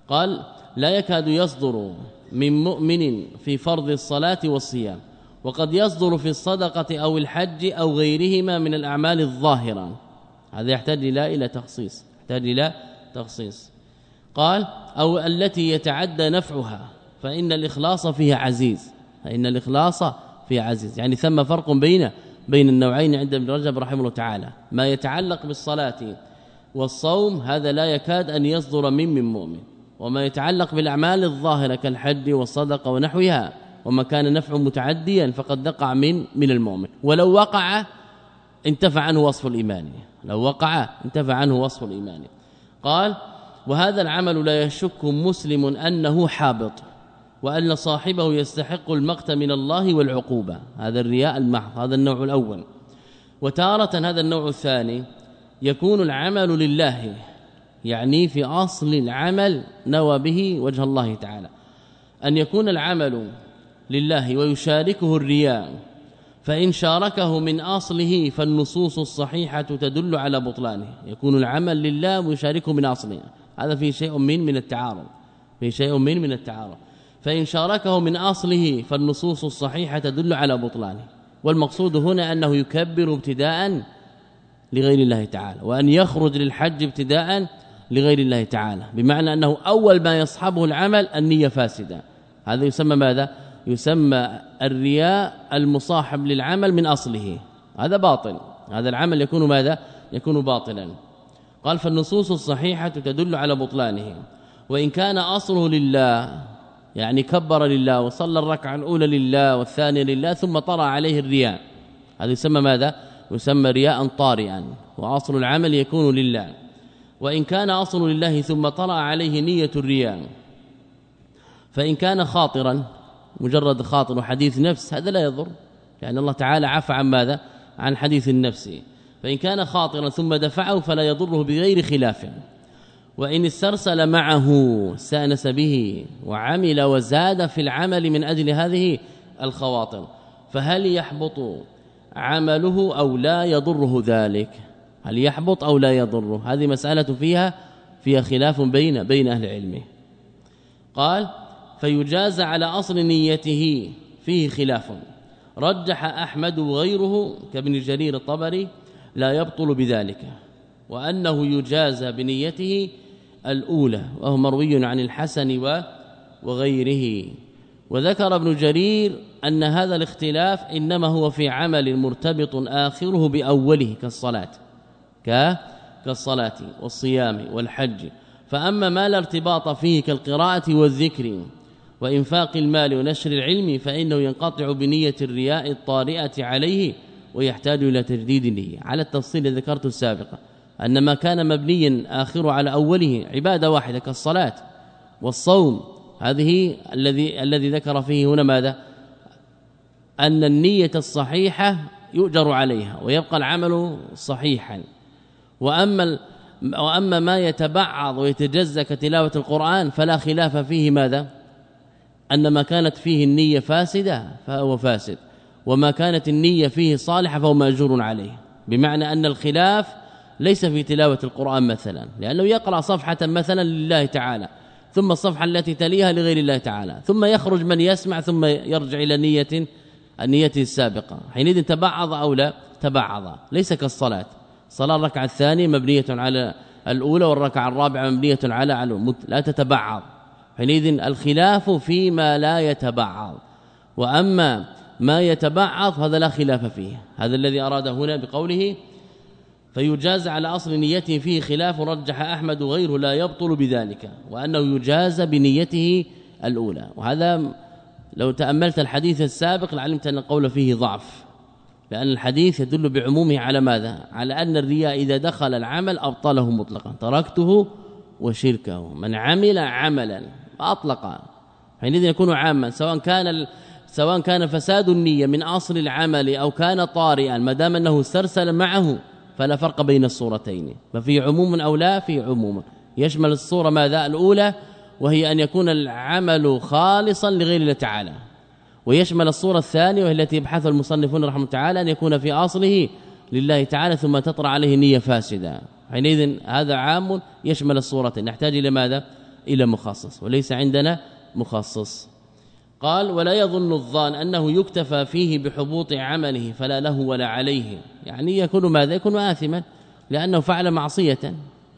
قال لا يكاد يصدر من مؤمن في فرض الصلاة والصيام وقد يصدر في الصدقة أو الحج أو غيرهما من الأعمال الظاهرة. هذا يحتاج إلى إلى تخصيص يحتاج إلى تخصيص. قال أو التي يتعدى نفعها فإن الإخلاص فيها عزيز فإن الإخلاص فيها عزيز. يعني ثم فرق بين بين النوعين عند ابن رجب رحمه الله تعالى. ما يتعلق بالصلاة والصوم هذا لا يكاد أن يصدر من من مؤمن. وما يتعلق بالأعمال الظاهرة كالحج والصدقة ونحوها وما كان نفع متعديا فقد وقع من من المؤمن. ولو وقع انتفع عنه وصف الإيمان. لو وقع انتفع عنه وصف الإيمان. قال وهذا العمل لا يشك مسلم أنه حابط وأن صاحبه يستحق المقت من الله والعقوبة. هذا الرياء المحض هذا النوع الأول. وتارة هذا النوع الثاني يكون العمل لله يعني في أصل العمل نوى به وجه الله تعالى. أن يكون العمل لله ويشاركه الرياء فإن شاركه من أصله فالنصوص الصحيحة تدل على بطلانه. يكون العمل لله ويشاركه من أصله. هذا فيه شيء من من التعارض. فيه شيء من من التعارض. فإن شاركه من أصله فالنصوص الصحيحة تدل على بطلانه. والمقصود هنا أنه يكبر ابتداء لغير الله تعالى وأن يخرج للحج ابتداء لغير الله تعالى. بمعنى أنه أول ما يصحبه العمل النية فاسدة. هذا يسمى ماذا؟ يسمى الرياء المصاحب للعمل من أصله. هذا باطل. هذا العمل يكون ماذا؟ يكون باطلا. قال فالنصوص الصحيحة تدل على بطلانه. وإن كان أصله لله يعني كبر لله وصلى الركعة الأولى لله والثانية لله ثم طرى عليه الرياء. هذا يسمى ماذا؟ يسمى رياء طارئا. وأصل العمل يكون لله. وإن كان أصل لله ثم طلع عليه نية الرياء فإن كان خاطرا مجرد خاطر وحديث نفس هذا لا يضر لأن الله تعالى عفى عن ماذا؟ عن حديث النفس. فإن كان خاطرا ثم دفعه فلا يضره بغير خلاف. وإن استرسل معه سأنس به وعمل وزاد في العمل من أجل هذه الخواطر فهل يحبط عمله أو لا يضره ذلك؟ هل يحبط أو لا يضره هذه مسألة فيها فيها خلاف بين بين أهل العلم قال فيجاز على أصل نيته فيه خلاف. رجح أحمد وغيره كابن جرير الطبري لا يبطل بذلك وأنه يجاز بنيته الأولى وهو مروي عن الحسن وغيره. وذكر ابن جرير أن هذا الاختلاف إنما هو في عمل مرتبط آخره بأوله كالصلاة. كالصلاة والصيام والحج. فأما ما لا ارتباط فيه كالقراءة والذكر وإنفاق المال ونشر العلم فإنه ينقطع بنية الرياء الطارئة عليه ويحتاج إلى تجديد النية. على التفصيل الذي ذكرته السابقة أن ما كان مبنيا آخر على أوله عبادة واحدة كالصلاة والصوم. هذه الذي الذي ذكر فيه هنا ماذا؟ أن النية الصحيحة يؤجر عليها ويبقى العمل صحيحا. وأما وأما ما يتبعض ويتجزأ كتلاوة القرآن فلا خلاف فيه ماذا؟ أن ما كانت فيه النية فاسدة فهو فاسد وما كانت النية فيه صالحة فهو مأجور عليه بمعنى أن الخلاف ليس في تلاوة القرآن مثلا لأنه يقرأ صفحة مثلا لله تعالى ثم الصفحة التي تليها لغير الله تعالى ثم يخرج من يسمع ثم يرجع إلى نية النية السابقة حينئذ تبعض أو لا تبعض ليس كالصلاة. صلاة الركعة الثانية مبنية على الأولى والركعة الرابعة مبنية على على لا تتبعض. حينئذ الخلاف فيما لا يتبعض. وأما ما يتبعض هذا لا خلاف فيه. هذا الذي أراد هنا بقوله فيجاز على أصل نيته فيه خلاف رجح أحمد وغيره لا يبطل بذلك وأنه يجاز بنيته الأولى. وهذا لو تأملت الحديث السابق لعلمت أن القول فيه ضعف. لأن الحديث يدل بعمومه على ماذا؟ على أن الرياء إذا دخل العمل أبطله مطلقا. تركته وشركه. من عمل عملا اطلق حينئذ يكون عاما. سواء كان سواء كان فساد النية من أصل العمل أو كان طارئا ما دام أنه استرسل معه فلا فرق بين الصورتين. ففي عموم أو لا في عموم. يشمل الصورة ماذا؟ الأولى وهي أن يكون العمل خالصا لغير الله تعالى. ويشمل الصورة الثانية وهي التي يبحثها المصنفون رحمه تعالى أن يكون في أصله لله تعالى ثم تطرأ عليه نية فاسدة. حينئذ هذا عام يشمل الصورتين. نحتاج إلى ماذا؟ إلى مخصص. وليس عندنا مخصص. قال ولا يظن الظان أنه يكتفى فيه بحبوط عمله فلا له ولا عليه. يعني يكون ماذا؟ يكون آثما. لأنه فعل معصية.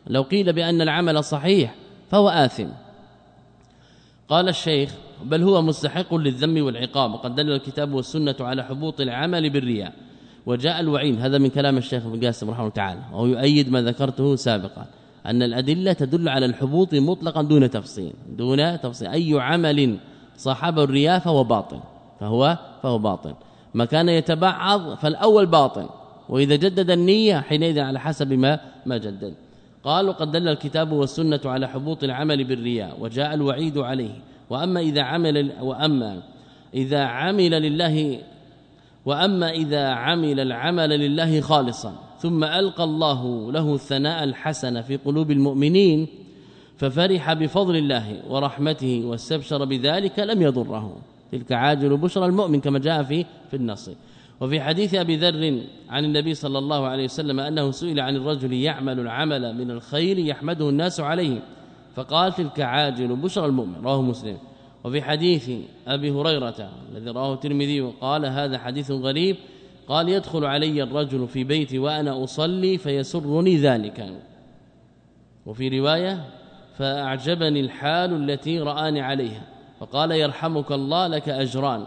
لو قيل بأن العمل صحيح فهو آثم. قال الشيخ بل هو مستحق للذم والعقاب وقد دل الكتاب والسنة على حبوط العمل بالرياء. وجاء الوعين هذا من كلام الشيخ ابن قاسم رحمه الله تعالى وهو يؤيد ما ذكرته سابقا أن الأدلة تدل على الحبوط مطلقا دون تفصيل دون تفصيل. أي عمل صاحب الرياء فهو باطل فهو فهو باطل. ما كان يتبعض فالأول باطل وإذا جدد النية حينئذ على حسب ما ما جدد. قالوا قد دل الكتاب والسنة على حبوط العمل بالرياء وجاء الوعيد عليه. وأما إذا عمل وأما إذا عمل لله وأما إذا عمل العمل لله خالصا ثم ألقى الله له الثناء الحسن في قلوب المؤمنين ففرح بفضل الله ورحمته واستبشر بذلك لم يضره. تلك عاجل بشرى المؤمن كما جاء في في النص. وفي حديث أبي ذر عن النبي صلى الله عليه وسلم أنه سئل عن الرجل يعمل العمل من الخير يحمده الناس عليه. فقال تلك عاجل بشرى المؤمن رواه مسلم. وفي حديث أبي هريرة الذي رواه الترمذي قال هذا حديث غريب قال يدخل علي الرجل في بيتي وأنا أصلي فيسرني ذلك. وفي رواية فأعجبني الحال التي رآني عليها. فقال يرحمك الله لك أجران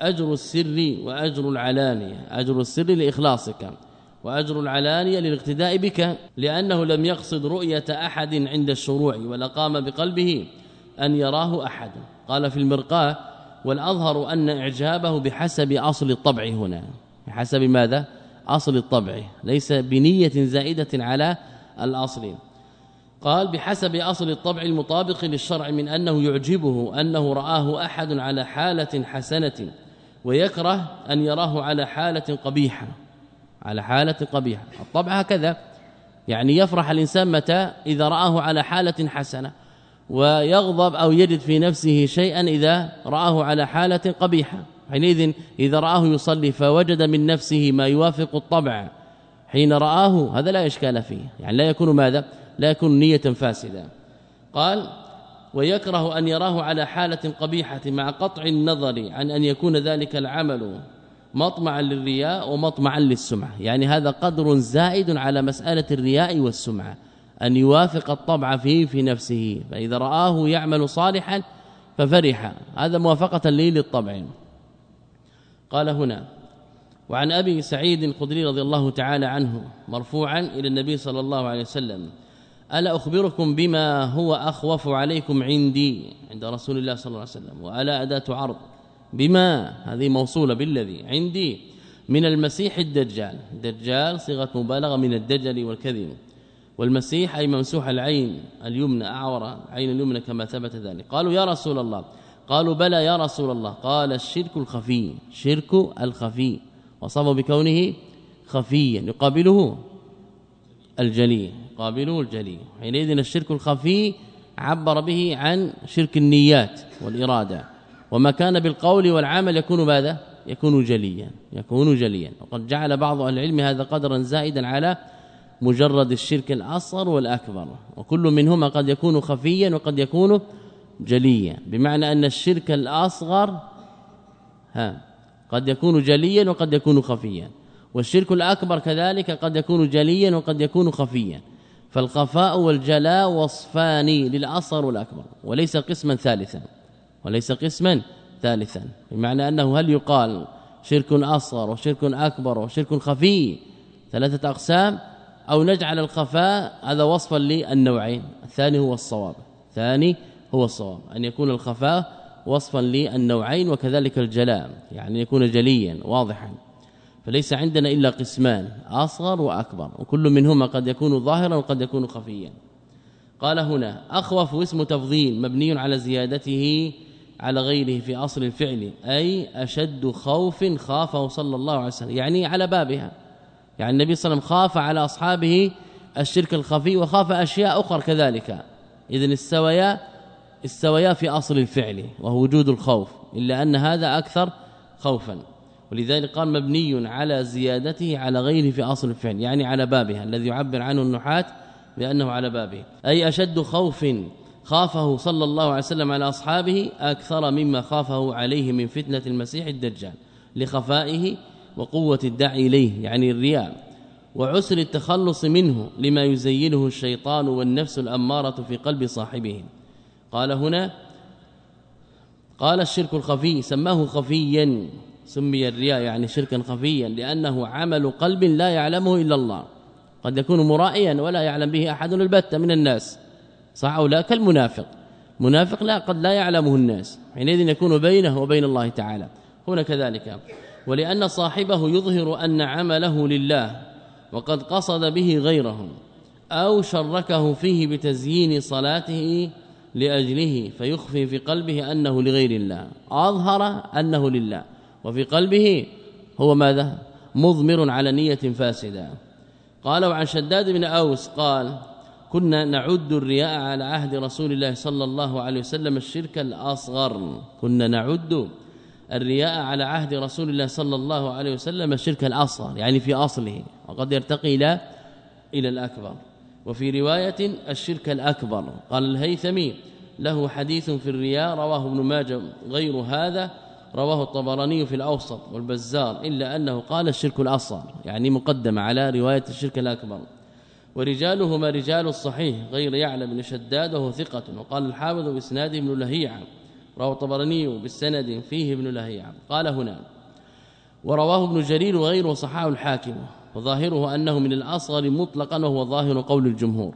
أجر السر وأجر العلانية أجر السر لإخلاصك. وأجر العلانية للاقتداء بك لأنه لم يقصد رؤية أحد عند الشروع ولا قام بقلبه أن يراه أحد. قال في المرقاة والأظهر أن إعجابه بحسب أصل الطبع هنا. بحسب ماذا؟ أصل الطبع ليس بنية زائدة على الأصل. قال بحسب أصل الطبع المطابق للشرع من أنه يعجبه أنه رآه أحد على حالة حسنة ويكره أن يراه على حالة قبيحة. على حالة قبيحة. الطبع هكذا. يعني يفرح الإنسان متى؟ إذا رآه على حالة حسنة. ويغضب أو يجد في نفسه شيئا إذا رآه على حالة قبيحة. حينئذ إذا رآه يصلي فوجد من نفسه ما يوافق الطبع. حين رآه هذا لا إشكال فيه. يعني لا يكون ماذا؟ لا يكون نية فاسدة. قال ويكره أن يراه على حالة قبيحة مع قطع النظر عن أن يكون ذلك العمل. مطمعا للرياء ومطمعا للسمعة. يعني هذا قدر زائد على مسألة الرياء والسمعة. أن يوافق الطبع فيه في نفسه. فإذا رآه يعمل صالحا ففرح. هذا موافقة لي للطبع. قال هنا وعن أبي سعيد الخدري رضي الله تعالى عنه مرفوعا إلى النبي صلى الله عليه وسلم ألا أخبركم بما هو أخوف عليكم عندي؟ عند رسول الله صلى الله عليه وسلم. وألا أداة عرض؟ بما هذه موصولة بالذي عندي من المسيح الدجال. الدجال صيغة مبالغة من الدجل والكذب. والمسيح أي ممسوح العين اليمنى أعور عين اليمنى كما ثبت ذلك. قالوا يا رسول الله. قالوا بلى يا رسول الله. قال الشرك الخفي شرك الخفي. وصفه بكونه خفيا يقابله الجلي قابله الجلي حينئذ الشرك الخفي عبر به عن شرك النيات والإرادة. وما كان بالقول والعمل يكون ماذا؟ يكون جليا يكون جليا. وقد جعل بعض أهل العلم هذا قدرا زائدا على مجرد الشرك الأصغر والأكبر. وكل منهما قد يكون خفيا وقد يكون جليا. بمعنى أن الشرك الأصغر ها قد يكون جليا وقد يكون خفيا. والشرك الأكبر كذلك قد يكون جليا وقد يكون خفيا. فالخفاء والجلاء وصفان للأصغر والأكبر وليس قسما ثالثا. وليس قسما ثالثا. بمعنى أنه هل يقال شرك أصغر وشرك أكبر وشرك خفي ثلاثة أقسام أو نجعل الخفاء هذا وصفا للنوعين؟ الثاني هو الصواب. ثاني هو الصواب أن يكون الخفاء وصفا للنوعين وكذلك الجلاء يعني يكون جليا واضحا. فليس عندنا إلا قسمان أصغر وأكبر وكل منهما قد يكون ظاهرا وقد يكون خفيا. قال هنا أخوف اسم تفضيل مبني على زيادته على غيره في أصل الفعل أي أشد خوف خافه صلى الله عليه وسلم يعني على بابها. يعني النبي صلى الله عليه وسلم خاف على أصحابه الشرك الخفي وخاف أشياء أخرى كذلك. إذن استويا استويا في أصل الفعل وهو وجود الخوف إلا أن هذا أكثر خوفا. ولذلك قال مبني على زيادته على غيره في أصل الفعل يعني على بابها الذي يعبر عنه النحاة بأنه على بابه. أي أشد خوف خافه صلى الله عليه وسلم على أصحابه أكثر مما خافه عليه من فتنة المسيح الدجال لخفائه وقوة الدعي إليه يعني الرياء وعسر التخلص منه لما يزينه الشيطان والنفس الأمارة في قلب صاحبه. قال هنا قال الشرك الخفي سماه خفيا سمي الرياء يعني شركا خفيا لأنه عمل قلب لا يعلمه إلا الله قد يكون مرائيا ولا يعلم به أحد البتة من الناس. صح أو لا؟ كالمنافق. منافق لا قد لا يعلمه الناس. حينئذ يكون بينه وبين الله تعالى. هنا كذلك. ولأن صاحبه يظهر أن عمله لله وقد قصد به غيره أو شركه فيه بتزيين صلاته لأجله فيخفي في قلبه أنه لغير الله. أظهر أنه لله. وفي قلبه هو ماذا؟ مضمر على نية فاسدة. قالوا عن شداد بن أوس قال كنا نعد الرياء على عهد رسول الله صلى الله عليه وسلم الشرك الأصغر. كنا نعد الرياء على عهد رسول الله صلى الله عليه وسلم الشرك الأصغر يعني في أصله وقد يرتقي إلى إلى الأكبر. وفي رواية الشرك الأكبر قال الهيثمي له حديث في الرياء رواه ابن ماجه غير هذا رواه الطبراني في الأوسط والبزار إلا أنه قال الشرك الأصغر يعني مقدم على رواية الشرك الأكبر. ورجالهما رجال الصحيح غير يعلم بن شداد وهو ثقة. وقال الحافظ باسناده ابن لهيعة رواه الطبراني بالسند فيه ابن لهيعة. قال هنا ورواه ابن جرير وغيره صححه الحاكم وظاهره أنه من الأصغر مطلقا وهو ظاهر قول الجمهور.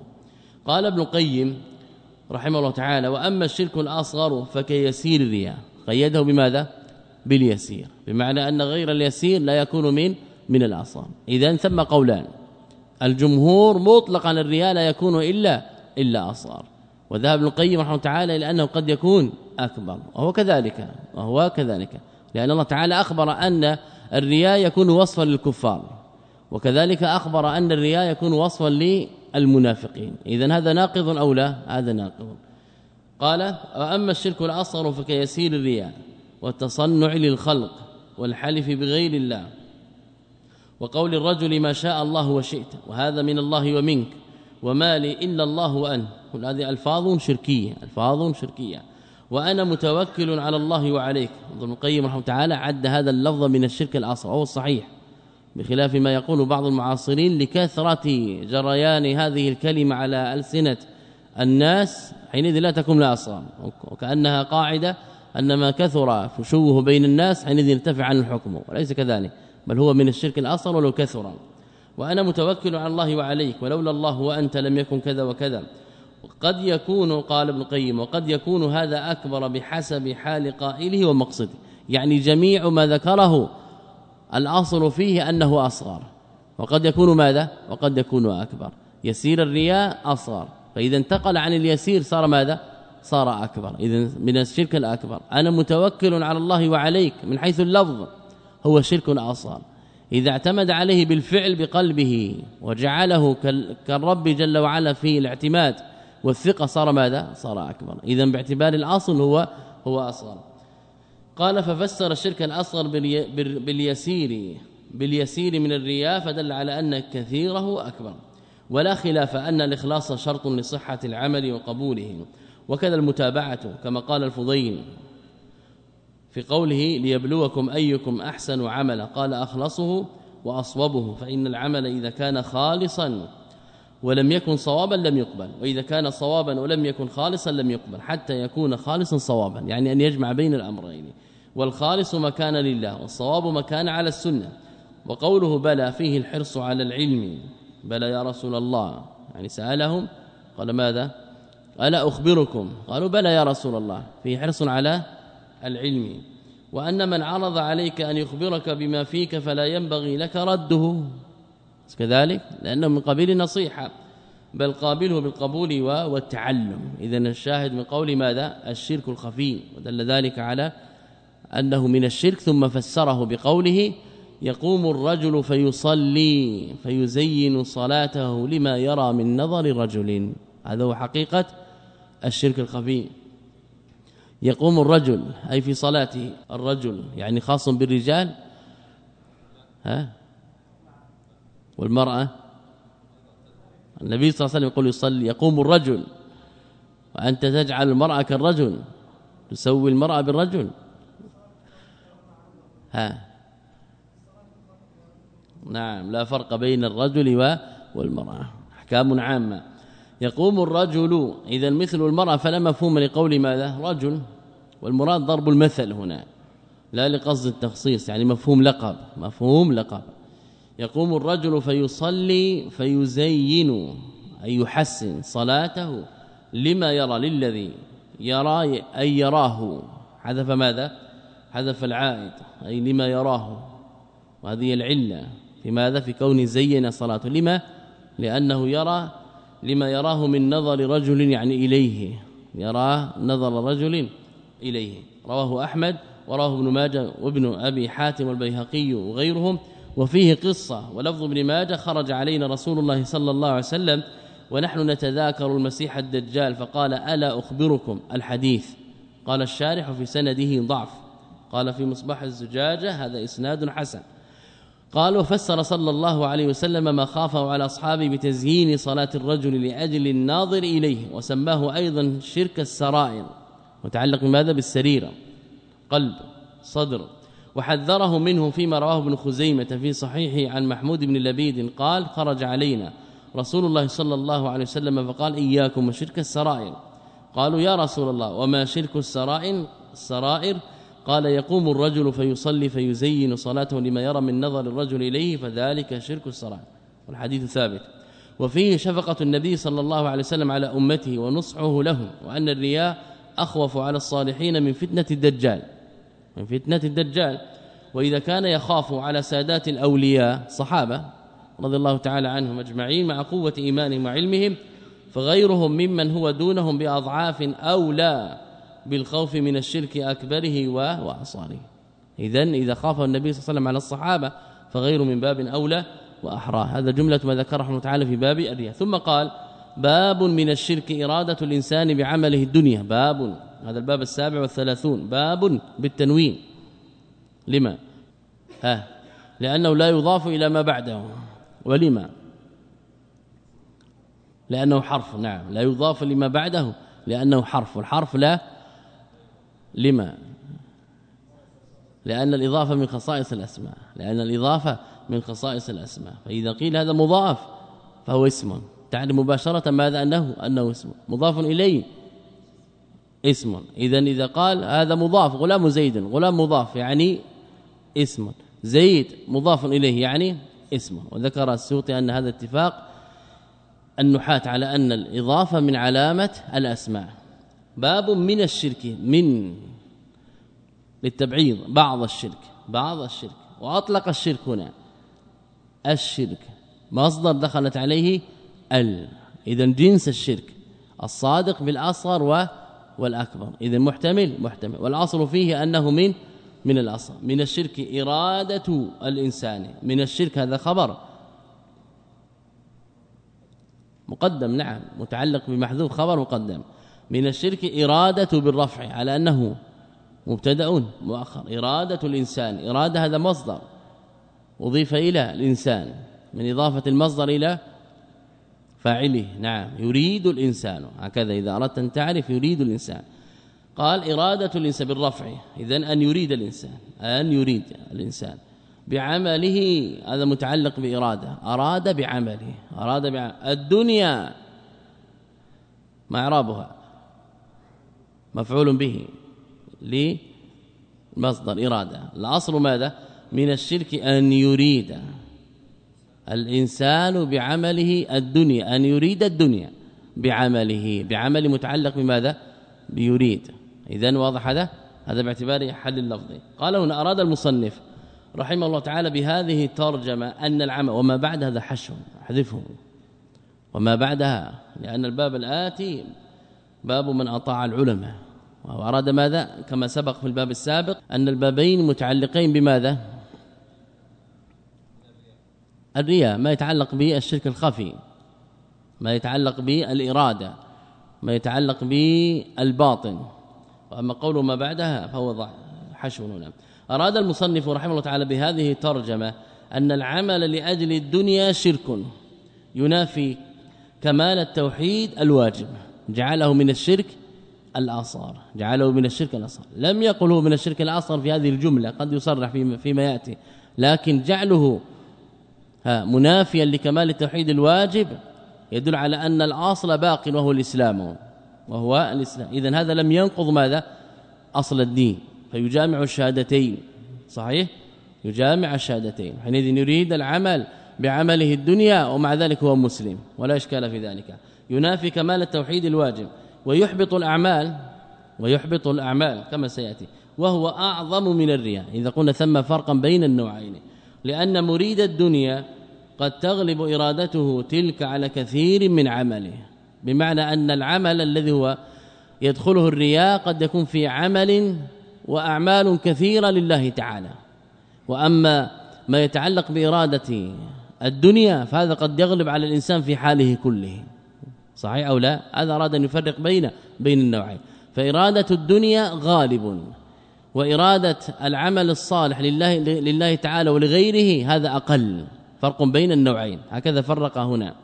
قال ابن القيم رحمه الله تعالى وأما الشرك الأصغر فكيسير الرياء. قيده بماذا؟ باليسير. بمعنى أن غير اليسير لا يكون من من الأصغر. إذا ثم قولان الجمهور مطلقا الرياء لا يكون إلا إلا أصغر. وذهب القيم رحمه تعالى إلى أنه قد يكون أكبر. وهو كذلك وهو كذلك. لأن الله تعالى أخبر أن الرياء يكون وصفا للكفار. وكذلك أخبر أن الرياء يكون وصفا للمنافقين. اذا هذا ناقض أو لا؟ هذا ناقض. قال وأما الشرك الأصغر فكيسير الرياء والتصنع للخلق والحلف بغير الله. وقول الرجل ما شاء الله وشئت وهذا من الله ومنك وما لي إلا الله وأنت. هذه ألفاظ شركية ألفاظ شركية. وأنا متوكل على الله وعليك. ابن القيم رحمه تعالى عد هذا اللفظ من الشرك الأصغر وهو الصحيح بخلاف ما يقول بعض المعاصرين لكثرة جريان هذه الكلمة على ألسنة الناس حينئذ لا تكون لها أصغر. وكأنها قاعدة أن ما كثر فشوه بين الناس حينئذ يرتفع عنه الحكم وليس كذلك. بل هو من الشرك الأصغر ولو كثر. وأنا متوكل على الله وعليك ولولا الله وأنت لم يكن كذا وكذا. قد يكون قال ابن القيم وقد يكون هذا أكبر بحسب حال قائله ومقصده. يعني جميع ما ذكره الأصل فيه أنه أصغر. وقد يكون ماذا؟ وقد يكون أكبر. يسير الرياء أصغر. فإذا انتقل عن اليسير صار ماذا؟ صار أكبر. إذا من الشرك الأكبر. أنا متوكل على الله وعليك من حيث اللفظ. هو شرك اصغر إذا اعتمد عليه بالفعل بقلبه وجعله كالرب جل وعلا في الاعتماد والثقة صار ماذا؟ صار أكبر. إذا باعتبار الأصل هو هو أصغر. قال ففسر الشرك الأصغر باليسير باليسير من الرياء فدل على أن كثيره أكبر. ولا خلاف أن الإخلاص شرط لصحة العمل وقبوله. وكذا المتابعة كما قال الفضيل. في قوله ليبلوكم أيكم أحسن عملا قال أخلصه وأصوبه فإن العمل إذا كان خالصا ولم يكن صوابا لم يقبل وإذا كان صوابا ولم يكن خالصا لم يقبل حتى يكون خالصا صوابا يعني أن يجمع بين الأمرين والخالص مكان لله والصواب مكان على السنة. وقوله بلى فيه الحرص على العلم بلى يا رسول الله يعني سألهم قال ماذا؟ ألا أخبركم؟ قالوا بلى يا رسول الله فيه حرص على العلم. وأن من عرض عليك أن يخبرك بما فيك فلا ينبغي لك رده. كذلك؟ لأنه من قبيل النصيحة. بل قابله بالقبول والتعلم. اذا الشاهد من قول ماذا؟ الشرك الخفي. ودل ذلك على أنه من الشرك ثم فسره بقوله يقوم الرجل فيصلي فيزين صلاته لما يرى من نظر رجل. هذا هو حقيقة الشرك الخفي. يقوم الرجل أي في صلاته الرجل يعني خاص بالرجال؟ ها؟ والمرأة؟ النبي صلى الله عليه وسلم يقول يصلي يقوم الرجل. وأنت تجعل المرأة كالرجل تسوي المرأة بالرجل. ها؟ نعم لا فرق بين الرجل والمرأة. أحكام عامة. يقوم الرجل إذا مثل المرأة فلا مفهوم لقول ماذا؟ رجل. والمراد ضرب المثل هنا لا لقصد التخصيص يعني مفهوم لقب مفهوم لقب. يقوم الرجل فيصلي فيزين أي يحسن صلاته. لما يرى؟ للذي يرى أي يراه. حذف ماذا؟ حذف العائد أي لما يراه. وهذه العلة في ماذا؟ في كون زين صلاته. لما؟ لأنه يرى لما يراه من نظر رجل يعني إليه. يرى نظر رجل إليه. رواه أحمد وراه ابن ماجه وابن أبي حاتم البيهقي وغيرهم. وفيه قصة ولفظ ابن ماجه خرج علينا رسول الله صلى الله عليه وسلم ونحن نتذاكر المسيح الدجال فقال ألا أخبركم الحديث؟ قال الشارح في سنده ضعف. قال في مصباح الزجاجة هذا إسناد حسن. قال وفسر صلى الله عليه وسلم ما خافه على أصحابه بتزيين صلاة الرجل لأجل الناظر إليه وسماه أيضا شرك السرائر متعلق بماذا بالسريره قلب صدر. وحذره منه فيما رواه ابن خزيمة في صحيحه عن محمود بن لبيد قال خرج علينا رسول الله صلى الله عليه وسلم فقال إياكم وشرك السرائر قالوا يا رسول الله وما شرك السرائر؟ السرائر قال يقوم الرجل فيصلي فيزين صلاته لما يرى من نظر الرجل إليه فذلك شرك الصلاة. والحديث ثابت. وفيه شفقة النبي صلى الله عليه وسلم على أمته ونصحه لهم وأن الرياء أخوف على الصالحين من فتنة الدجال. من فتنة الدجال. وإذا كان يخاف على سادات الأولياء صحابة رضي الله تعالى عنهم أجمعين مع قوة إيمانهم وعلمهم فغيرهم ممن هو دونهم بأضعاف أولى. بالخوف من الشرك أكبره واصغره اذا إذا خاف النبي صلى الله عليه وسلم على الصحابة فغير من باب أولى وأحرى. هذا جملة ما ذكره رحمه تعالى في باب الرياء ثم قال باب من الشرك إرادة الإنسان بعمله الدنيا. باب. هذا الباب السابع والثلاثون. باب بالتنوين. لما؟ ها؟ لأنه لا يضاف إلى ما بعده. ولما؟ لأنه حرف. نعم. لا يضاف لما بعده. لأنه حرف. والحرف لا لما؟ لأن الإضافة من خصائص الأسماء. لأن الإضافة من خصائص الأسماء. فإذا قيل هذا مضاف فهو اسم. تعلم مباشرة ماذا؟ أنه أنه اسم. مضاف إليه اسم. إذا إذا قال هذا مضاف غلام زيد غلام مضاف يعني اسم. زيد مضاف إليه يعني اسم. وذكر السيوطي أن هذا اتفاق النحاة على أن الإضافة من علامة الأسماء. باب من الشرك من للتبعيض بعض الشرك بعض الشرك. وأطلق الشرك هنا. الشرك. مصدر دخلت عليه ال. إذا جنس الشرك. الصادق بالأصغر و والأكبر. إذا محتمل محتمل. والأصل فيه أنه من من الأصل. من الشرك إرادة الإنسان. من الشرك هذا خبر. مقدم نعم. متعلق بمحذوف خبر مقدم. من الشرك إرادة بالرفع على أنه مبتدا مؤخر. إرادة الإنسان إرادة هذا مصدر. أضيف إلى الإنسان من إضافة المصدر إلى فاعله. نعم يريد الإنسان. هكذا إذا أردت أن تعرف يريد الإنسان. قال إرادة الإنسان بالرفع. إذا أن يريد الإنسان أن يريد الإنسان. بعمله هذا متعلق بإرادة. أراد بعمله. أراد بعمله الدنيا ما إعرابها مفعول به لمصدر إرادة. الأصل ماذا؟ من الشرك أن يريد الإنسان بعمله الدنيا أن يريد الدنيا بعمله بعمل متعلق بماذا؟ بيريد. اذا واضح هذا؟ هذا باعتبار حل اللفظ. قال هنا أراد المصنف رحمه الله تعالى بهذه الترجمة أن العمل وما بعد هذا حشو حذفه وما بعدها لأن الباب الآتي باب من أطاع العلماء. وأراد ماذا؟ كما سبق في الباب السابق أن البابين متعلقين بماذا؟ الرياء ما يتعلق بالشرك الخفي ما يتعلق بالإرادة ما يتعلق بالباطن. وأما قول ما بعدها فهو حشو هنا. أراد المصنف رحمه الله تعالى بهذه الترجمة أن العمل لأجل الدنيا شرك ينافي كمال التوحيد الواجب. جعله من الشرك الاصغر جعله من الشرك الاصغر لم يقله من الشرك الاصغر في هذه الجملة قد يصرح فيما يأتي. لكن جعله منافيا لكمال التوحيد الواجب يدل على أن الأصل باق وهو الإسلام. وهو الإسلام. اذا هذا لم ينقض ماذا؟ أصل الدين. فيجامع الشهادتين. صحيح؟ يجامع الشهادتين. حينئذ يريد العمل بعمله الدنيا ومع ذلك هو مسلم. ولا إشكال في ذلك. ينافي كمال التوحيد الواجب ويحبط الأعمال ويحبط الأعمال كما سيأتي. وهو أعظم من الرياء. إذا قلنا ثم فرقا بين النوعين. لأن مريد الدنيا قد تغلب إرادته تلك على كثير من عمله. بمعنى أن العمل الذي هو يدخله الرياء قد يكون في عمل وأعمال كثيرة لله تعالى. وأما ما يتعلق بإرادة الدنيا فهذا قد يغلب على الإنسان في حاله كله. صحيح أو لا؟ هذا أراد أن يفرق بين بين النوعين. فإرادة الدنيا غالب. وإرادة العمل الصالح لله لله تعالى ولغيره هذا أقل. فرق بين النوعين. هكذا فرق هنا.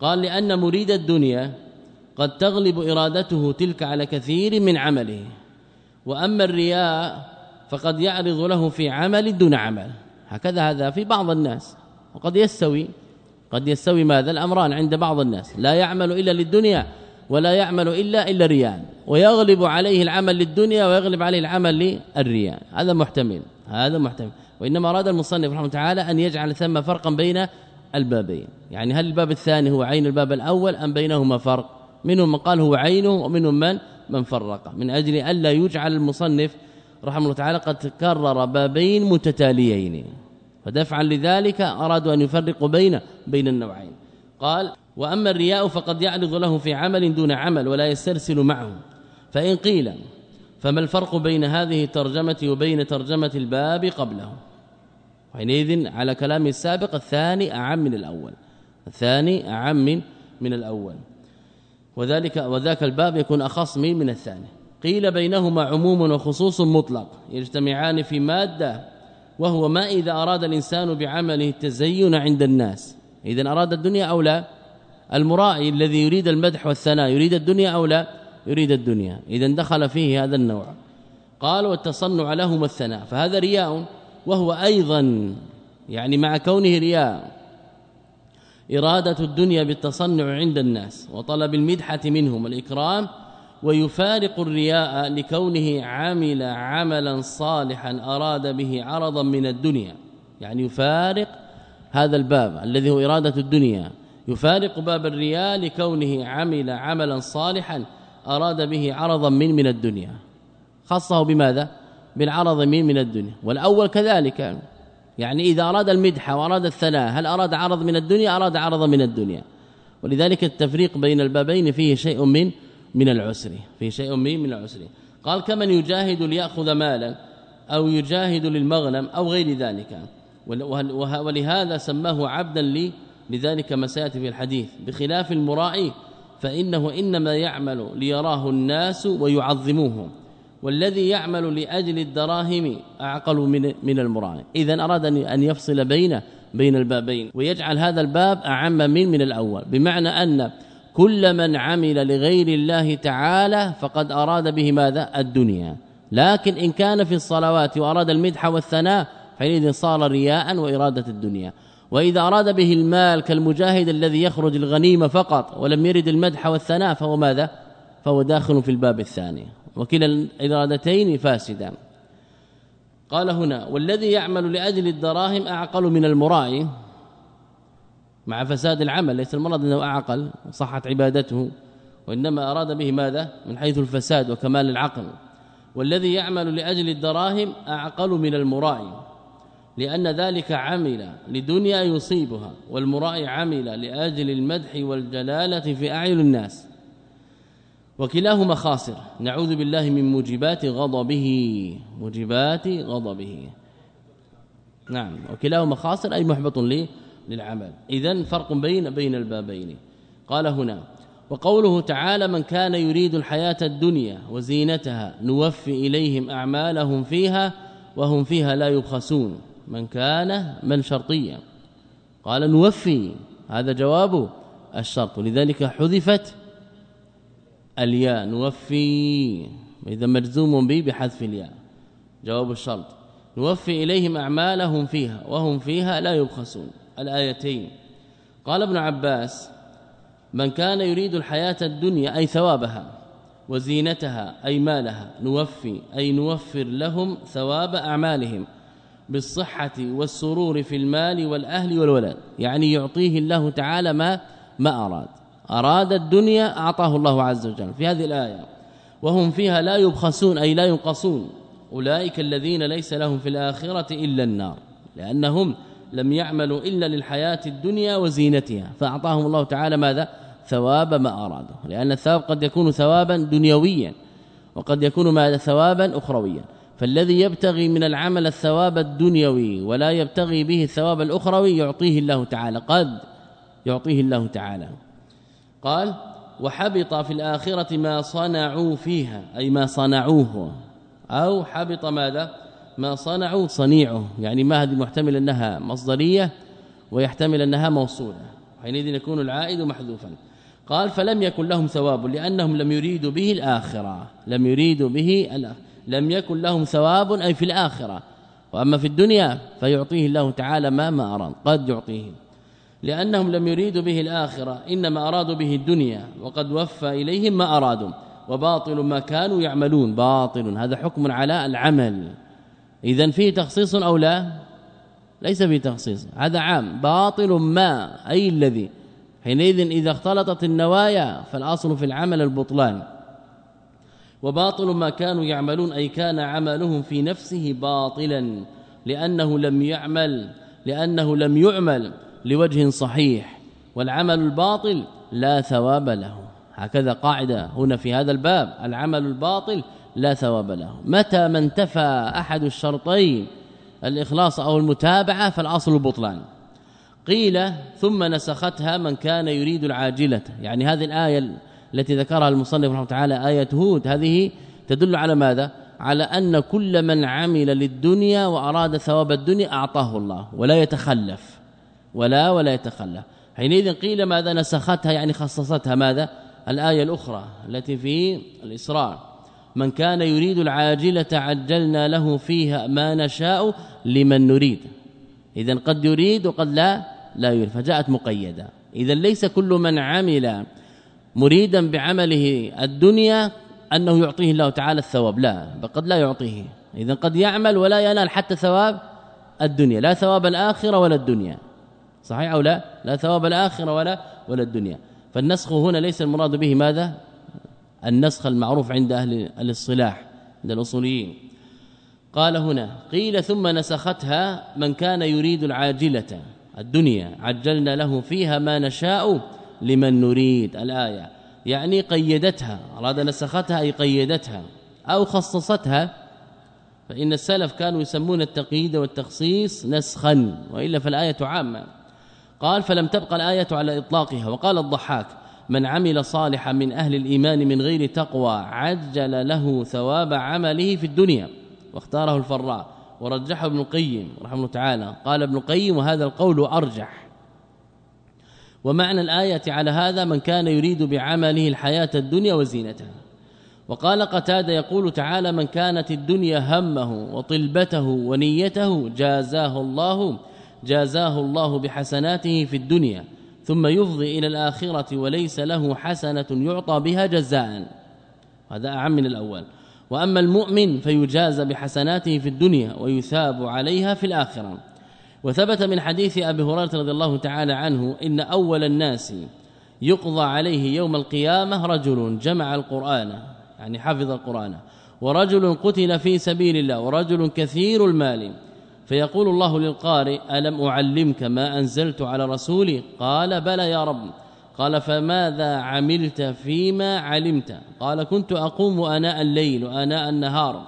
قال لأن مريد الدنيا قد تغلب إرادته تلك على كثير من عمله. وأما الرياء فقد يعرض له في عمل دون عمل. هكذا هذا في بعض الناس. وقد يستوي. قد يستوي ماذا؟ الأمران عند بعض الناس. لا يعمل إلا للدنيا ولا يعمل إلا إلا رياء ويغلب عليه العمل للدنيا ويغلب عليه العمل للرياء هذا محتمل. هذا محتمل. وإنما أراد المصنف رحمه تعالى أن يجعل ثم فرقا بين البابين. يعني هل الباب الثاني هو عين الباب الأول أم بينهما فرق؟ منهم من قال هو عينه ومنهم من؟ من فرق. من أجل الا يجعل المصنف رحمه الله تعالى قد كرر بابين متتاليين. فدفعا لذلك أرادوا أن يفرقوا بين بين النوعين. قال وأما الرياء فقد يعرض له في عمل دون عمل ولا يسترسل معه. فإن قيل فما الفرق بين هذه الترجمة وبين ترجمة الباب قبله؟ حينئذ على كلام السابق الثاني أعم من الأول. الثاني أعم من, من الأول. وذلك وذاك الباب يكون أخص من الثاني. قيل بينهما عموم وخصوص مطلق يجتمعان في مادة وهو ما إذا أراد الإنسان بعمله التزين عند الناس. اذا أراد الدنيا أو لا؟ المرائي الذي يريد المدح والثناء يريد الدنيا أو لا؟ يريد الدنيا. اذا دخل فيه هذا النوع. قال والتصنع لهم الثناء. فهذا رياء وهو أيضا يعني مع كونه رياء. إرادة الدنيا بالتصنع عند الناس وطلب المدحة منهم الإكرام ويفارق الرياء لكونه عمل عملا صالحا أراد به عرضا من الدنيا. يعني يفارق هذا الباب الذي هو إرادة الدنيا. يفارق باب الرياء لكونه عمل عملا صالحا أراد به عرضا من من الدنيا. خصه بماذا؟ بالعرض من من الدنيا. والأول كذلك. يعني إذا أراد المدح وأراد الثناء هل أراد عرض من الدنيا؟ أراد عرض من الدنيا. ولذلك التفريق بين البابين فيه شيء من من العسر. فيه شيء من من العسر. قال كمن يجاهد ليأخذ مالا أو يجاهد للمغنم أو غير ذلك. ولهذا سماه عبدا لذلك ما سيأتي في الحديث. بخلاف المرائي فإنه إنما يعمل ليراه الناس ويعظموه. والذي يعمل لأجل الدراهم أعقل من من المراعي اذا أراد أن يفصل بين بين البابين ويجعل هذا الباب أعم من من الأول. بمعنى أن كل من عمل لغير الله تعالى فقد أراد به ماذا؟ الدنيا. لكن إن كان في الصلوات وأراد المدح والثناء حينئذ صار رياء وإرادة الدنيا. وإذا أراد به المال كالمجاهد الذي يخرج الغنيمه فقط ولم يرد المدح والثناء فهو ماذا؟ فهو داخل في الباب الثاني. وكلا الإرادتين فاسدا. قال هنا والذي يعمل لأجل الدراهم أعقل من المراعي مع فساد العمل ليس المرض إنه أعقل صحت عبادته وإنما أراد به ماذا؟ من حيث الفساد وكمال العقل. والذي يعمل لأجل الدراهم أعقل من المراعي لأن ذلك عمل لدنيا يصيبها والمراعي عمل لأجل المدح والجلالة في أعين الناس. وكلاهما خاسر نعوذ بالله من موجبات غضبه موجبات غضبه. نعم وكلاهما خاسر أي محبط لي للعمل. إذا فرق بين بين البابين. قال هنا وقوله تعالى من كان يريد الحياة الدنيا وزينتها نوفي إليهم أعمالهم فيها وهم فيها لا يبخسون. من كان من شرطيا قال نوفي. هذا جواب الشرط. لذلك حذفت الياء نوفي. اذا مجزوم به بحذف الياء. جواب الشرط نوفي إليهم أعمالهم فيها وهم فيها لا يبخسون. الآيتين. قال ابن عباس من كان يريد الحياة الدنيا أي ثوابها وزينتها أي مالها نوفي أي نوفر لهم ثواب أعمالهم بالصحة والسرور في المال والأهل والولد. يعني يعطيه الله تعالى ما ما أراد. أراد الدنيا أعطاه الله عز وجل. في هذه الآية وهم فيها لا يبخسون أي لا ينقصون. أولئك الذين ليس لهم في الآخرة إلا النار لأنهم لم يعملوا إلا للحياة الدنيا وزينتها. فأعطاهم الله تعالى ماذا؟ ثواب ما أراده لأن الثواب قد يكون ثوابا دنيويا وقد يكون ماذا؟ ثوابا أخرويا. فالذي يبتغي من العمل الثواب الدنيوي ولا يبتغي به الثواب الأخروي يعطيه الله تعالى. قد يعطيه الله تعالى. قال وحبط في الآخرة ما صنعوا فيها أي ما صنعوه. أو حبط ماذا؟ ما صنعوا صنيعه يعني ما هذه محتمل أنها مصدرية ويحتمل أنها موصولة. حينئذ يكون العائد محذوفا. قال فلم يكن لهم ثواب لأنهم لم يريدوا به الآخرة. لم يريدوا به الاخره لم يكن لهم ثواب أي في الآخرة. وأما في الدنيا فيعطيه الله تعالى ما ما أراد قد يعطيه. لأنهم لم يريدوا به الآخرة إنما أرادوا به الدنيا وقد وفى إليهم ما أرادوا. وباطل ما كانوا يعملون باطل. هذا حكم على العمل. إذا فيه تخصيص أو لا؟ ليس فيه تخصيص. هذا عام. باطل ما أي الذي؟ حينئذ إذا اختلطت النوايا فالأصل في العمل البطلان. وباطل ما كانوا يعملون أي كان عملهم في نفسه باطلا لأنه لم يعمل لأنه لم يعمل لوجه صحيح. والعمل الباطل لا ثواب له. هكذا قاعدة هنا في هذا الباب. العمل الباطل لا ثواب له. متى ما انتفى أحد الشرطين الإخلاص أو المتابعة فالأصل البطلان. قيل ثم نسختها من كان يريد العاجلة. يعني هذه الآية التي ذكرها المصنف رحمه تعالى آية هود. هذه تدل على ماذا؟ على أن كل من عمل للدنيا وأراد ثواب الدنيا أعطاه الله ولا يتخلف. ولا ولا يتخلف. حينئذ قيل ماذا نسختها؟ يعني خصصتها ماذا؟ الآية الأخرى التي في الإسراء. من كان يريد العاجلة عجلنا له فيها ما نشاء لمن نريد. إذا قد يريد وقد لا لا يريد. فجاءت مقيدة. إذا ليس كل من عمل مريدا بعمله الدنيا أنه يعطيه الله تعالى الثواب. لا قد لا يعطيه. إذا قد يعمل ولا ينال حتى ثواب الدنيا. لا ثواب الآخرة ولا الدنيا. صحيح أو لا؟ لا ثواب الآخرة ولا ولا الدنيا. فالنسخ هنا ليس المراد به ماذا؟ النسخ المعروف عند أهل الصلاح عند الأصوليين. قال هنا قيل ثم نسختها من كان يريد العاجلة. الدنيا عجلنا له فيها ما نشاء لمن نريد. الآية يعني قيدتها أراد نسختها أي قيدتها أو خصصتها. فإن السلف كانوا يسمون التقييد والتخصيص نسخا وإلا فالآية عامة. قال فلم تبقى الآية على إطلاقها. وقال الضحاك من عمل صالحا من أهل الإيمان من غير تقوى عجل له ثواب عمله في الدنيا. واختاره الفراء ورجحه ابن القيم رحمه الله تعالى. قال ابن القيم وهذا القول أرجح. ومعنى الآية على هذا من كان يريد بعمله الحياة الدنيا وزينتها. وقال قتادة يقول تعالى من كانت الدنيا همه وطلبته ونيته جازاه الله جازاه الله بحسناته في الدنيا. ثم يفضي إلى الآخرة وليس له حسنة يعطى بها جزاء. هذا أعم من الأول. وأما المؤمن فيجازى بحسناته في الدنيا ويثاب عليها في الآخرة. وثبت من حديث أبي هريرة رضي الله تعالى عنه إن أول الناس يقضى عليه يوم القيامة رجل جمع القرآن يعني حفظ القرآن ورجل قتل في سبيل الله ورجل كثير المال. فيقول الله للقارئ ألم أعلمك ما أنزلت على رسولي؟ قال بلى يا رب. قال فماذا عملت فيما علمت؟ قال كنت أقوم أناء الليل وأناء النهار.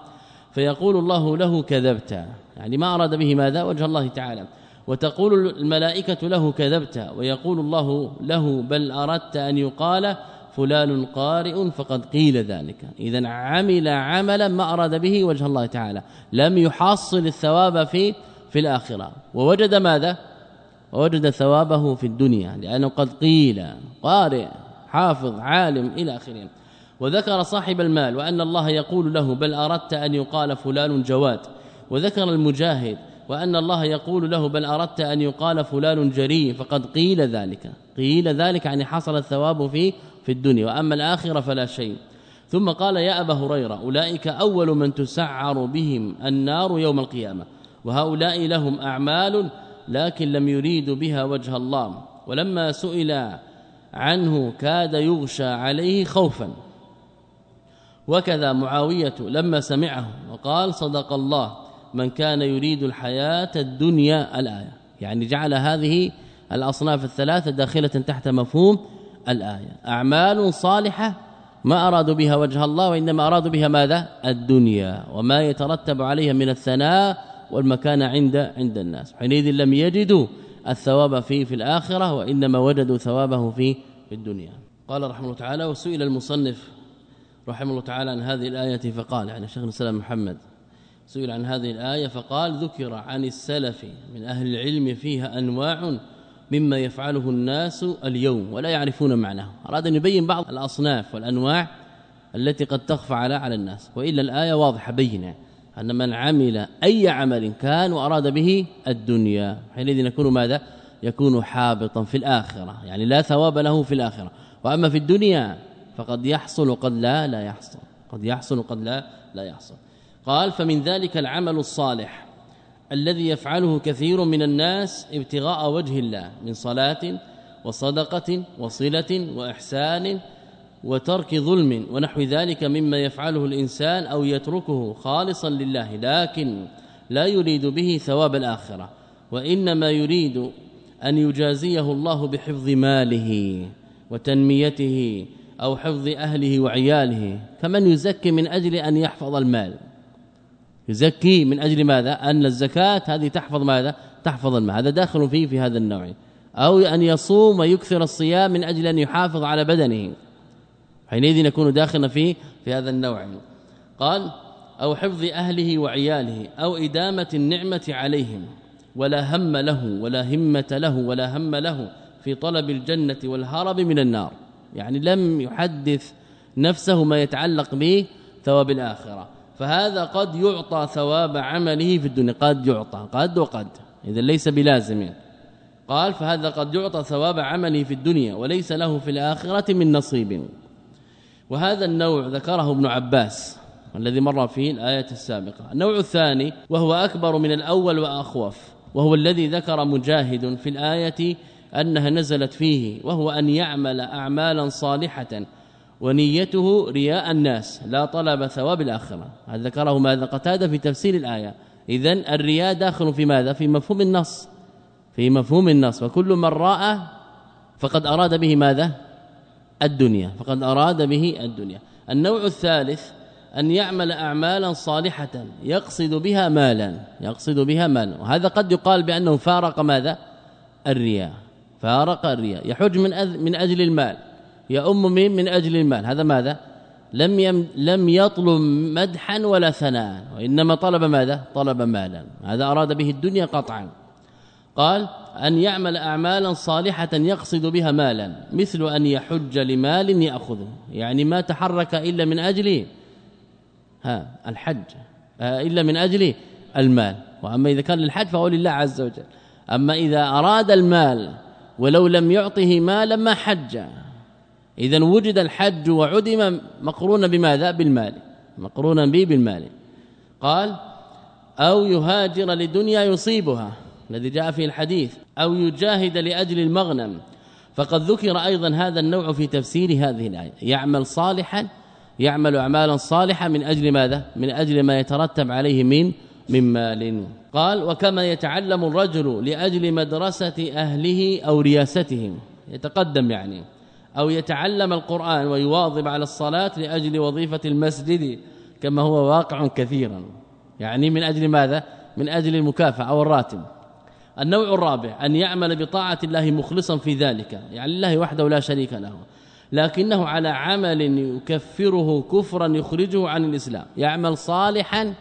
فيقول الله له كذبت. يعني ما أراد به ماذا؟ وجه الله تعالى. وتقول الملائكة له كذبت. ويقول الله له بل أردت أن يقال فلان قارئ فقد قيل ذلك. اذا عمل عملا ما أراد به وجه الله تعالى. لم يحصل الثواب في في الآخرة. ووجد ماذا؟ ووجد ثوابه في الدنيا لأنه قد قيل قارئ حافظ عالم إلى آخره. وذكر صاحب المال وأن الله يقول له بل أردت أن يقال فلان جواد. وذكر المجاهد وأن الله يقول له بل أردت أن يقال فلان جري فقد قيل ذلك. قيل ذلك يعني حصل الثواب في في الدنيا وأما الآخرة فلا شيء. ثم قال يا أبا هريرة أولئك أول من تسعر بهم النار يوم القيامة وهؤلاء لهم أعمال لكن لم يريدوا بها وجه الله. ولما سئل عنه كاد يغشى عليه خوفا. وكذا معاوية لما سمعه وقال صدق الله من كان يريد الحياة الدنيا الآية. يعني جعل هذه الأصناف الثلاثة داخلة تحت مفهوم الآية. أعمال صالحة ما أرادوا بها وجه الله وإنما أرادوا بها ماذا؟ الدنيا وما يترتب عليها من الثناء والمكان عند عند الناس. حينئذ لم يجدوا الثواب فيه في الآخرة وإنما وجدوا ثوابه في في الدنيا. قال رحمه الله تعالى وسئل المصنف رحمه الله تعالى عن هذه الآية فقال يعني شيخنا السلام محمد سئل عن هذه الآية فقال ذكر عن السلف من أهل العلم فيها أنواع مما يفعله الناس اليوم ولا يعرفون معناه. أراد أن يبين بعض الأصناف والأنواع التي قد تخفى على على الناس. وإلا الآية واضحة بينة. أن من عمل أي عمل كان وأراد به الدنيا. حينئذ يكون ماذا؟ يكون حابطا في الآخرة. يعني لا ثواب له في الآخرة. وأما في الدنيا فقد يحصل وقد لا لا يحصل. قد يحصل وقد لا لا يحصل. قال فمن ذلك العمل الصالح. الذي يفعله كثير من الناس ابتغاء وجه الله من صلاة وصدقة وصلة وإحسان وترك ظلم ونحو ذلك مما يفعله الإنسان أو يتركه خالصا لله لكن لا يريد به ثواب الآخرة وإنما يريد أن يجازيه الله بحفظ ماله وتنميته أو حفظ أهله وعياله كمن يزكي من أجل أن يحفظ المال. يزكي من أجل ماذا؟ أن الزكاة هذه تحفظ ماذا؟ تحفظ المال. هذا داخل فيه في هذا النوع. أو أن يصوم ويكثر الصيام من أجل أن يحافظ على بدنه. حينئذ يكون داخلا فيه في هذا النوع. قال أو حفظ أهله وعياله أو إدامة النعمة عليهم. ولا هم له ولا همة له ولا هم له في طلب الجنة والهرب من النار. يعني لم يحدث نفسه ما يتعلق به ثواب الآخرة. فهذا قد يعطى ثواب عمله في الدنيا. قد يعطى قد وقد. إذا ليس بلازم. قال فهذا قد يعطى ثواب عمله في الدنيا وليس له في الآخرة من نصيب. وهذا النوع ذكره ابن عباس الذي مر فيه الآية السابقة. النوع الثاني وهو أكبر من الأول وأخوف وهو الذي ذكر مجاهد في الآية أنها نزلت فيه وهو أن يعمل أعمالا صالحة ونيته رياء الناس لا طلب ثواب الآخرة. هذا ذكره ماذا؟ قتادة في تفسير الآية. إذا الرياء داخل في ماذا؟ في مفهوم النص. في مفهوم النص. وكل من رأى فقد أراد به ماذا؟ الدنيا. فقد أراد به الدنيا. النوع الثالث أن يعمل أعمالا صالحة يقصد بها مالا. يقصد بها مالا. وهذا قد يقال بأنه فارق ماذا؟ الرياء. فارق الرياء. يحج من من أجل المال. يؤم من من أجل المال؟ هذا ماذا؟ لم يم لم يطلب مدحا ولا ثناء وإنما طلب ماذا؟ طلب مالا. هذا أراد به الدنيا قطعا. قال أن يعمل اعمالا صالحة يقصد بها مالا مثل أن يحج لمال يأخذه. يعني ما تحرك إلا من أجل ها الحج إلا من أجل المال. وأما إذا كان للحج فهو لله عز وجل. أما إذا أراد المال ولو لم يعطه مالا ما حج. اذا وجد الحج وعدم مقرونا بماذا؟ بالمال. مقرونا به بالمال. قال أو يهاجر لدنيا يصيبها. الذي جاء في الحديث. أو يجاهد لأجل المغنم. فقد ذكر أيضا هذا النوع في تفسير هذه الآية. يعمل صالحا يعمل اعمالا صالحة من أجل ماذا؟ من أجل ما يترتب عليه من من مال. قال وكما يتعلم الرجل لأجل مدرسة أهله أو رياستهم. يتقدم يعني. أو يتعلم القرآن ويواظب على الصلاة لأجل وظيفة المسجد كما هو واقع كثيرا. يعني من أجل ماذا؟ من أجل المكافأة أو الراتب. النوع الرابع أن يعمل بطاعة الله مخلصا في ذلك. يعني الله وحده لا شريك له. لكنه على عمل يكفره كفرا يخرجه عن الإسلام. يعمل صالحا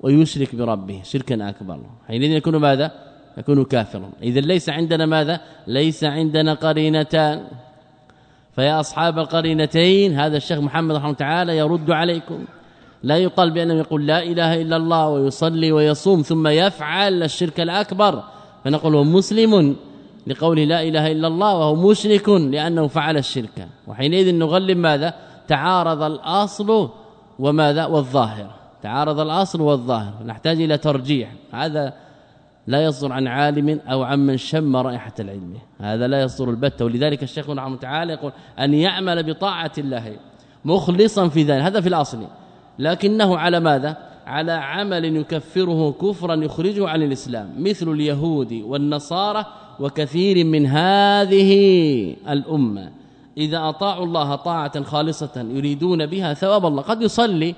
ويشرك بربه. شركا أكبر. حينئذ يكون ماذا؟ يكون كافرا. اذا ليس عندنا ماذا؟ ليس عندنا قرينتان. فيا أصحاب القرينتين هذا الشيخ محمد رحمه الله تعالى يرد عليكم. لا يقال بأنه يقول لا إله إلا الله ويصلي ويصوم ثم يفعل الشرك الأكبر. فنقول هو مسلم لقول لا إله إلا الله وهو مشرك لأنه فعل الشرك. وحينئذ نغلب ماذا؟ تعارض الأصل وماذا؟ والظاهر. تعارض الأصل والظاهر. نحتاج إلى ترجيح. هذا لا يصدر عن عالم أو عمن شم رائحة العلم. هذا لا يصدر البتة. ولذلك الشيخ رحمه تعالى يقول أن يعمل بطاعة الله مخلصا في ذلك. هذا في الأصل. لكنه على ماذا؟ على عمل يكفره كفرا يخرجه عن الإسلام. مثل اليهود والنصارى وكثير من هذه الأمة. إذا أطاعوا الله طاعة خالصة يريدون بها ثواب الله. قد يصلي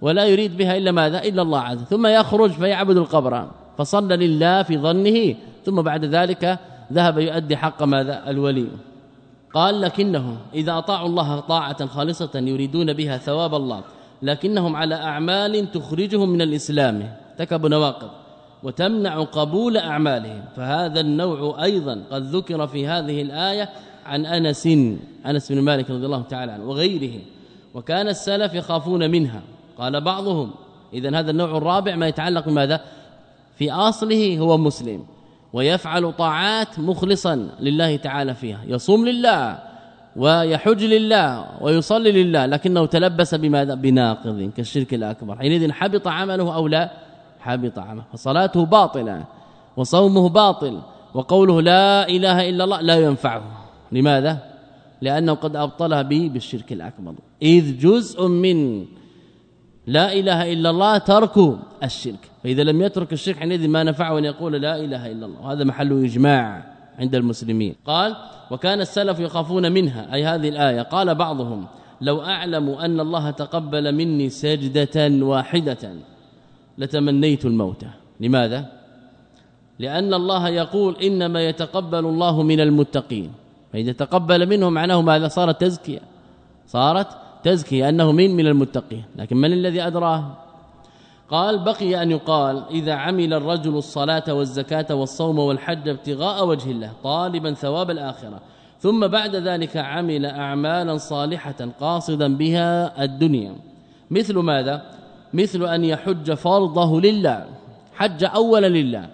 ولا يريد بها إلا ماذا؟ إلا الله عز ثم يخرج فيعبد القبر. فصلى لله في ظنه ثم بعد ذلك ذهب يؤدي حق ماذا الولي. قال لكنهم إذا أطاعوا الله طاعة خالصة يريدون بها ثواب الله لكنهم على أعمال تخرجهم من الإسلام. ارتكبوا نواقض. وتمنع قبول أعمالهم. فهذا النوع أيضا قد ذكر في هذه الآية عن أنس أنس بن مالك رضي الله تعالى عنه وغيره. وكان السلف يخافون منها. قال بعضهم إذا هذا النوع الرابع ما يتعلق بماذا؟ في أصله هو مسلم ويفعل طاعات مخلصا لله تعالى فيها يصوم لله ويحج لله ويصلي لله لكنه تلبس بماذا بناقض كالشرك الأكبر. حينئذ حبط عمله أو لا حبط عمله. فصلاته باطلة وصومه باطل وقوله لا إله إلا الله لا ينفعه. لماذا؟ لأنه قد ابطلها به بالشرك الأكبر. إذ جزء من لا إله إلا الله ترك الشرك. فاذا لم يترك الشرك حينئذ ما نفعه أن يقول لا إله إلا الله. وهذا محل إجماع عند المسلمين. قال وكان السلف يخافون منها. أي هذه الآية. قال بعضهم لو أعلم أن الله تقبل مني سجدة واحدة لتمنيت الموت. لماذا؟ لأن الله يقول إنما يتقبل الله من المتقين. فإذا تقبل منهم معناه ماذا؟ صارت تزكية. صارت تزكية أنه من من المتقين. لكن من الذي أدراه؟ قال بقي أن يقال إذا عمل الرجل الصلاة والزكاة والصوم والحج ابتغاء وجه الله طالبا ثواب الآخرة ثم بعد ذلك عمل أعمالا صالحة قاصدا بها الدنيا. مثل ماذا؟ مثل أن يحج فرضه لله حج أولا لله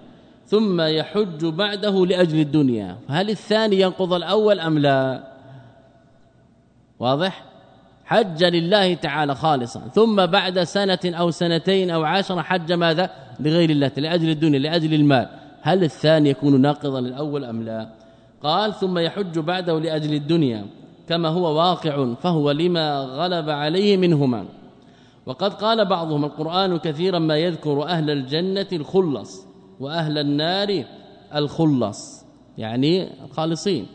ثم يحج بعده لأجل الدنيا. فهل الثاني ينقض الأول أم لا؟ واضح؟ حج لله تعالى خالصا. ثم بعد سنة أو سنتين أو عشر حج ماذا؟ لغير الله لأجل الدنيا لأجل المال. هل الثاني يكون ناقضا للأول أم لا؟ قال ثم يحج بعده لأجل الدنيا كما هو واقع فهو لما غلب عليه منهما. وقد قال بعضهم القرآن كثيرا ما يذكر أهل الجنة الخلص وأهل النار الخلص يعني الخالصين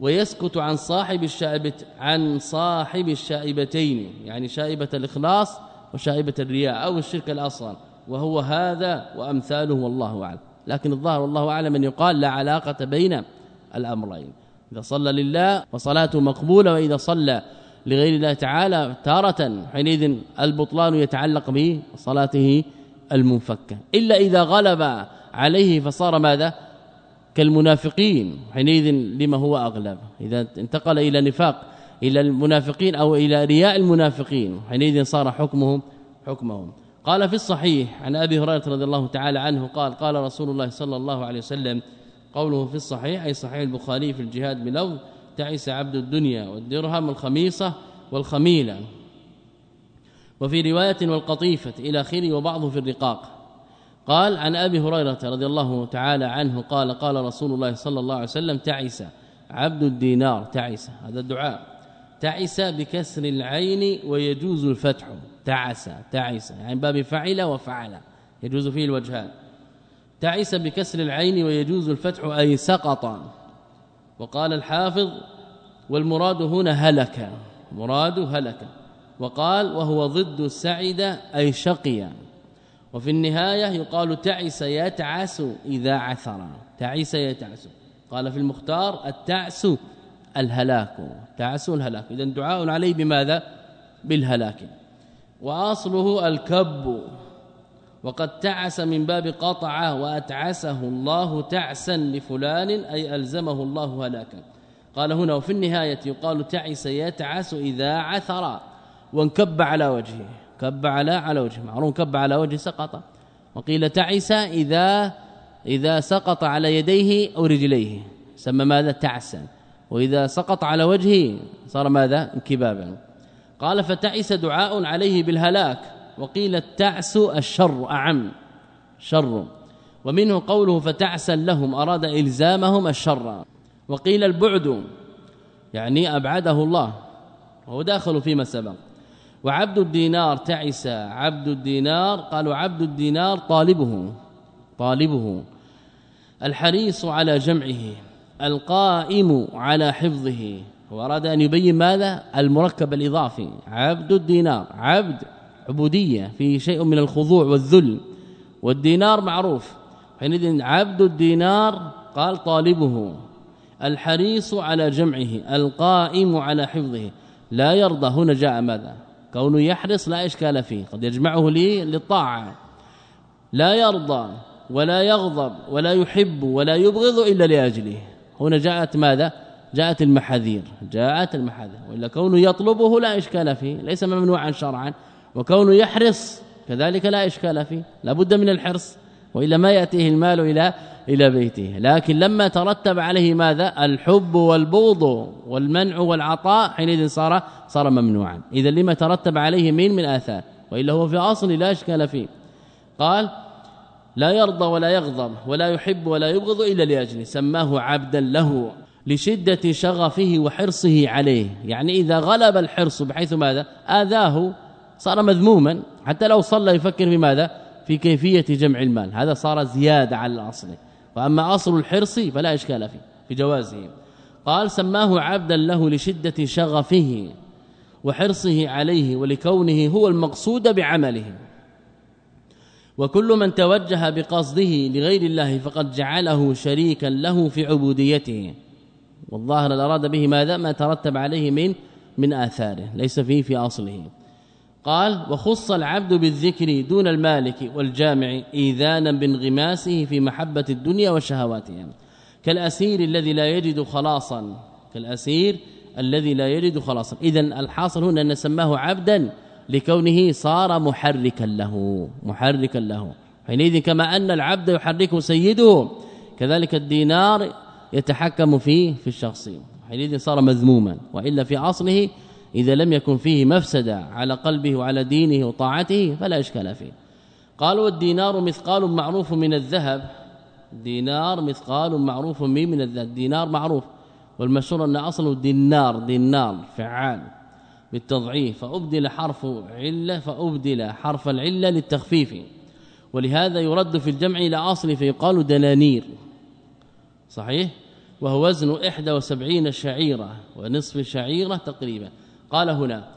ويسكت عن صاحب الشائبة عن صاحب الشائبتين يعني شائبة الإخلاص وشائبة الرياء أو الشرك الأصغر وهو هذا وأمثاله والله أعلم. لكن الظاهر والله أعلم أن يقال لا علاقة بين الأمرين. إذا صلى لله فصلاته مقبولة وإذا صلى لغير الله تعالى تارة حينئذ البطلان يتعلق بصلاته المنفكة. إلا إذا غلب عليه فصار ماذا؟ كالمنافقين حينئذ لما هو أغلب. إذا انتقل إلى نفاق إلى المنافقين أو إلى رياء المنافقين حينئذ صار حكمهم حكمهم. قال في الصحيح عن أبي هريرة رضي الله تعالى عنه قال قال رسول الله صلى الله عليه وسلم قوله في الصحيح أي صحيح البخاري في الجهاد بلفظ تعس عبد الدنيا والدرهم والخميصه والخميلة. وفي رواية والقطيفة إلى آخره وبعضه في الرقاق. قال عن أبي هريرة رضي الله تعالى عنه قال قال رسول الله صلى الله عليه وسلم تعس عبد الدينار تعس هذا الدعاء. تعس بكسر العين ويجوز الفتح. تعس تعس يعني باب فعل وفعل يجوز فيه الوجهان. تعس بكسر العين ويجوز الفتح أي سقط. وقال الحافظ والمراد هنا هلك مراد هلك. وقال وهو ضد سعد أي شقي. وفي النهاية يقال تعس يتعس إذا عثر. تعس يتعس. قال في المختار التعس الهلاك. تعس الهلاك. اذا دعاء عليه بماذا؟ بالهلاك. وأصله الكب. وقد تعس من باب قطعه وأتعسه الله تعسا لفلان أي ألزمه الله هلاكا. قال هنا وفي النهاية يقال تعس يتعس إذا عثر. وانكب على وجهه. كب على على وجهه معروف كب على وجهه سقط وقيل تعس إذا إذا سقط على يديه أو رجليه سمى ماذا تعسا وإذا سقط على وجهه صار ماذا انكبابا قال فتعس دعاء عليه بالهلاك وقيل التعس الشر أعم شر ومنه قوله فتعسا لهم أراد إلزامهم الشر وقيل البعد يعني أبعده الله وهو داخل فيما سبق وعبد الدينار تعس عبد الدينار قالوا عبد الدينار طالبه طالبه. الحريص على جمعه القائم على حفظه. واراد أن يبين ماذا؟ المركب الإضافي. عبد الدينار عبد عبودية فيه شيء من الخضوع والذل. والدينار معروف. حينئذ عبد الدينار قال طالبه. الحريص على جمعه القائم على حفظه. لا يرضى. هنا جاء ماذا؟ كونه يحرص لا إشكال فيه. قد يجمعه لي للطاعة. لا يرضى ولا يغضب ولا يحب ولا يبغض إلا لأجله. هنا جاءت ماذا؟ جاءت المحاذير. جاءت المحاذير. وإلا كونه يطلبه لا إشكال فيه. ليس ممنوعا شرعا. وكونه يحرص كذلك لا إشكال فيه. لابد من الحرص. وإلا ما يأتيه المال إلى إلى بيته. لكن لما ترتب عليه ماذا؟ الحب والبغض والمنع والعطاء حينئذ صار صار ممنوعا. إذا لما ترتب عليه من من آثار؟ وإلا هو في أصل لا إشكال فيه. قال لا يرضى ولا يغضب ولا يحب ولا يبغض إلا لأجله. سماه عبدا له لشدة شغفه وحرصه عليه. يعني إذا غلب الحرص بحيث ماذا؟ آذاه صار مذموما. حتى لو صلى يفكر في ماذا؟ في كيفية جمع المال. هذا صار زيادة على الأصل. وأما أصل الحرص فلا إشكال فيه في جوازه قال سماه عبدا له لشدة شغفه وحرصه عليه ولكونه هو المقصود بعمله. وكل من توجه بقصده لغير الله فقد جعله شريكا له في عبوديته. والظاهر الأراد به ماذا؟ ما ترتب عليه من من آثاره ليس فيه في أصله. قال وخص العبد بالذكر دون المالك والجامع إيذانا بانغماسه في محبة الدنيا وشهواتها. كالأسير الذي لا يجد خلاصا. كالأسير الذي لا يجد خلاصا. اذا الحاصل هنا أن سماه عبدا لكونه صار محركا له محركا له. حينئذ كما أن العبد يحركه سيده كذلك الدينار يتحكم فيه في الشخص. حينئذ صار مذموما. وإلا في أصله إذا لم يكن فيه مفسدة على قلبه وعلى دينه وطاعته فلا إشكال فيه. قالوا الدينار مثقال معروف من الذهب. دينار مثقال معروف من الذهب. دينار معروف. والمشهور أن اصله دينار دينار فعال بالتضعيف. فأبدل حرف علة فأبدل حرف العلة للتخفيف. ولهذا يرد في الجمع إلى أصل فيقال دنانير. صحيح؟ وهو وزن 71 شعيرة ونصف شعيرة تقريبا. قال هنا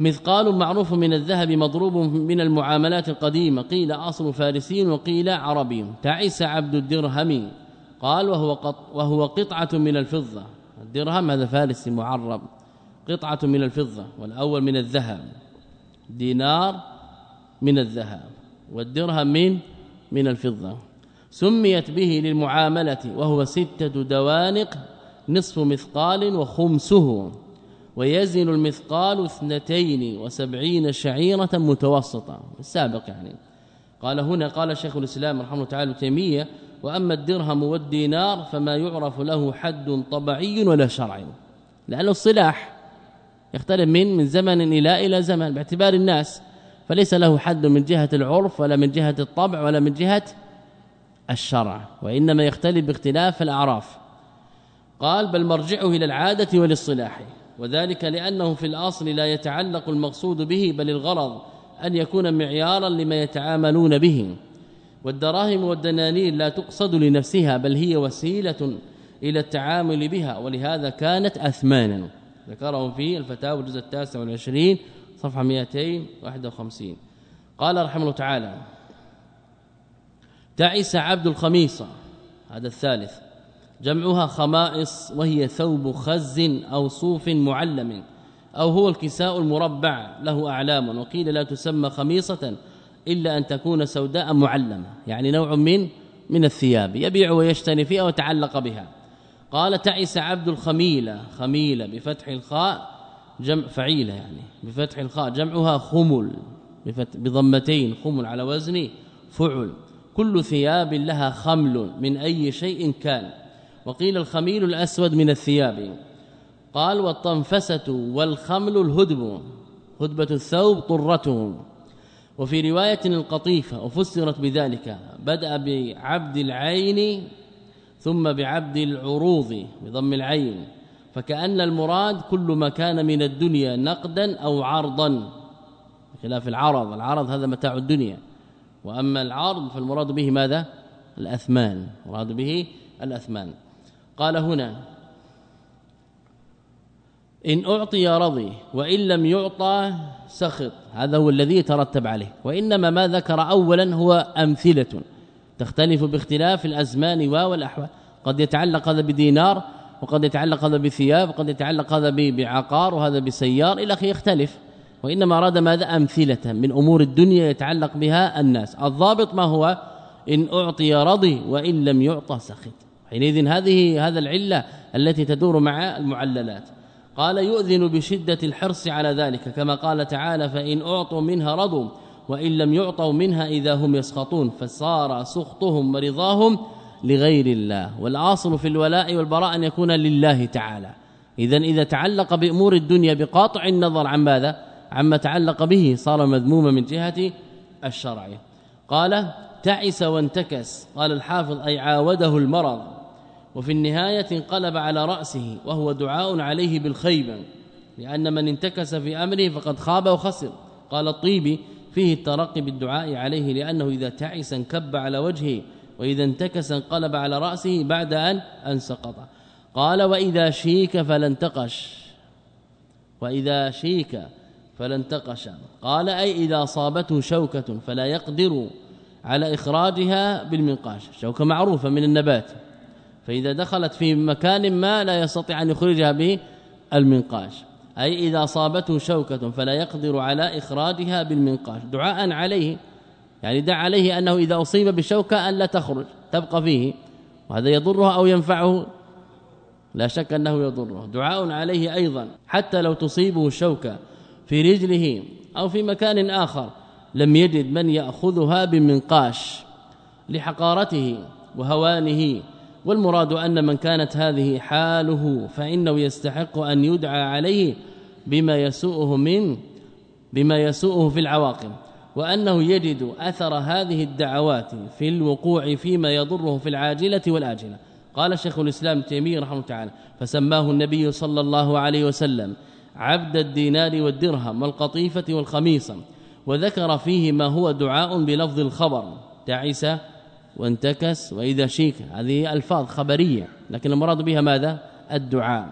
مثقال معروف من الذهب مضروب من المعاملات القديمة قيل أصل فارسي وقيل عربي تعس عبد الدرهم. قال وهو قط وهو قطعة من الفضة. الدرهم هذا فارسي معرب قطعة من الفضة والأول من الذهب دينار من الذهب والدرهم من من الفضة. سميت به للمعاملة وهو ستة دوانق نصف مثقال وخمسه. ويزن المثقال اثنتين وسبعين شعيرة متوسطة. السابق يعني. قال هنا قال شيخ الإسلام رحمه الله تعالى تيمية وأما الدرهم والدينار فما يعرف له حد طبعي ولا شرعي. لأنه الصلاح يختلف من من زمن إلى إلى زمن باعتبار الناس. فليس له حد من جهة العرف ولا من جهة الطبع ولا من جهة الشرع. وإنما يختلف باختلاف الأعراف. قال بل مرجعه إلى العادة وللصلاح. وذلك لأنه في الأصل لا يتعلق المقصود به بل الغرض أن يكون معيارا لما يتعاملون به. والدراهم والدنانير لا تقصد لنفسها بل هي وسيلة إلى التعامل بها ولهذا كانت أثمانا. ذكره في الفتاوى الجزء التاسع والعشرين صفحة 251 قال رحمه الله تعالى تعس عبد الخميصة. هذا الثالث. جمعها خمائص وهي ثوب خز أو صوف معلم أو هو الكساء المربع له أعلام وقيل لا تسمى خميصة إلا أن تكون سوداء معلمة يعني نوع من من الثياب يبيع ويشتري فيها وتعلق بها. قال تعس عبد الخميلة خميلة بفتح الخاء جمع فعيلة يعني بفتح الخاء جمعها خمل بضمتين خمل على وزن فعل كل ثياب لها خمل من أي شيء كان. وقيل الخميل الأسود من الثياب. قال والطنفسة والخمل الهدب هدبة الثوب طرته وفي رواية القطيفة وفسرت بذلك بدأ بعبد العين ثم بعبد العروض بضم العين. فكأن المراد كل ما كان من الدنيا نقدا أو عرضا. خلاف العرض العرض هذا متاع الدنيا. وأما العرض فالمراد به ماذا؟ الأثمان مراد به الأثمان. قال هنا إن أعطي رضي وإن لم يعطى سخط. هذا هو الذي يترتب عليه. وإنما ما ذكر أولا هو أمثلة. تختلف باختلاف الأزمان والأحوال. قد يتعلق هذا بدينار وقد يتعلق هذا بثياب وقد يتعلق هذا بعقار وهذا بسيار إلى اخره يختلف. وإنما أراد ماذا؟ أمثلة من أمور الدنيا يتعلق بها الناس. الضابط ما هو؟ إن أعطي رضي وإن لم يعطى سخط. حينئذ هذه هذا العلة التي تدور مع المعللات. قال يؤذن بشدة الحرص على ذلك كما قال تعالى فإن أعطوا منها رضوا وإن لم يعطوا منها إذا هم يسخطون. فصار سخطهم ورضاهم لغير الله. والأصل في الولاء والبراء أن يكون لله تعالى. اذا إذا تعلق بأمور الدنيا بقاطع النظر عن ماذا؟ عما تعلق به صار مذموما من جهة الشرع. قال تعس وانتكس. قال الحافظ أي عاوده المرض. وفي النهاية انقلب على رأسه وهو دعاء عليه بالخيبة لأن من انتكس في أمره فقد خاب وخسر. قال الطيبي فيه الترقي بالدعاء عليه لأنه إذا تعس انكب على وجهه وإذا انتكس انقلب على رأسه بعد أن ان سقط قال وإذا شيك فلانتقش. وإذا شيك فلانتقش. قال أي إذا اصابته شوكة فلا يقدر على إخراجها بالمنقاش. شوكة معروفة من النبات. فإذا دخلت في مكان ما لا يستطيع أن يخرجها به المنقاش. أي إذا أصابته شوكة فلا يقدر على إخراجها بالمنقاش. دعاء عليه يعني دع عليه أنه إذا أصيب بشوكة أن لا تخرج تبقى فيه. وهذا يضره أو ينفعه؟ لا شك أنه يضره. دعاء عليه أيضا. حتى لو تصيبه شوكة في رجله أو في مكان آخر لم يجد من يأخذها بمنقاش لحقارته وهوانه. والمراد أن من كانت هذه حاله فإنه يستحق أن يدعى عليه بما يسوءه من بما يسوءه في العواقب وأنه يجد أثر هذه الدعوات في الوقوع فيما يضره في العاجلة والآجلة. قال شيخ الإسلام تيمية رحمه تعالى فسماه النبي صلى الله عليه وسلم عبد الدينار والدرهم والقطيفة والخميصة وذكر فيه ما هو دعاء بلفظ الخبر تعس وانتكس وإذا شيك. هذه ألفاظ خبرية لكن المراد بها ماذا؟ الدعاء.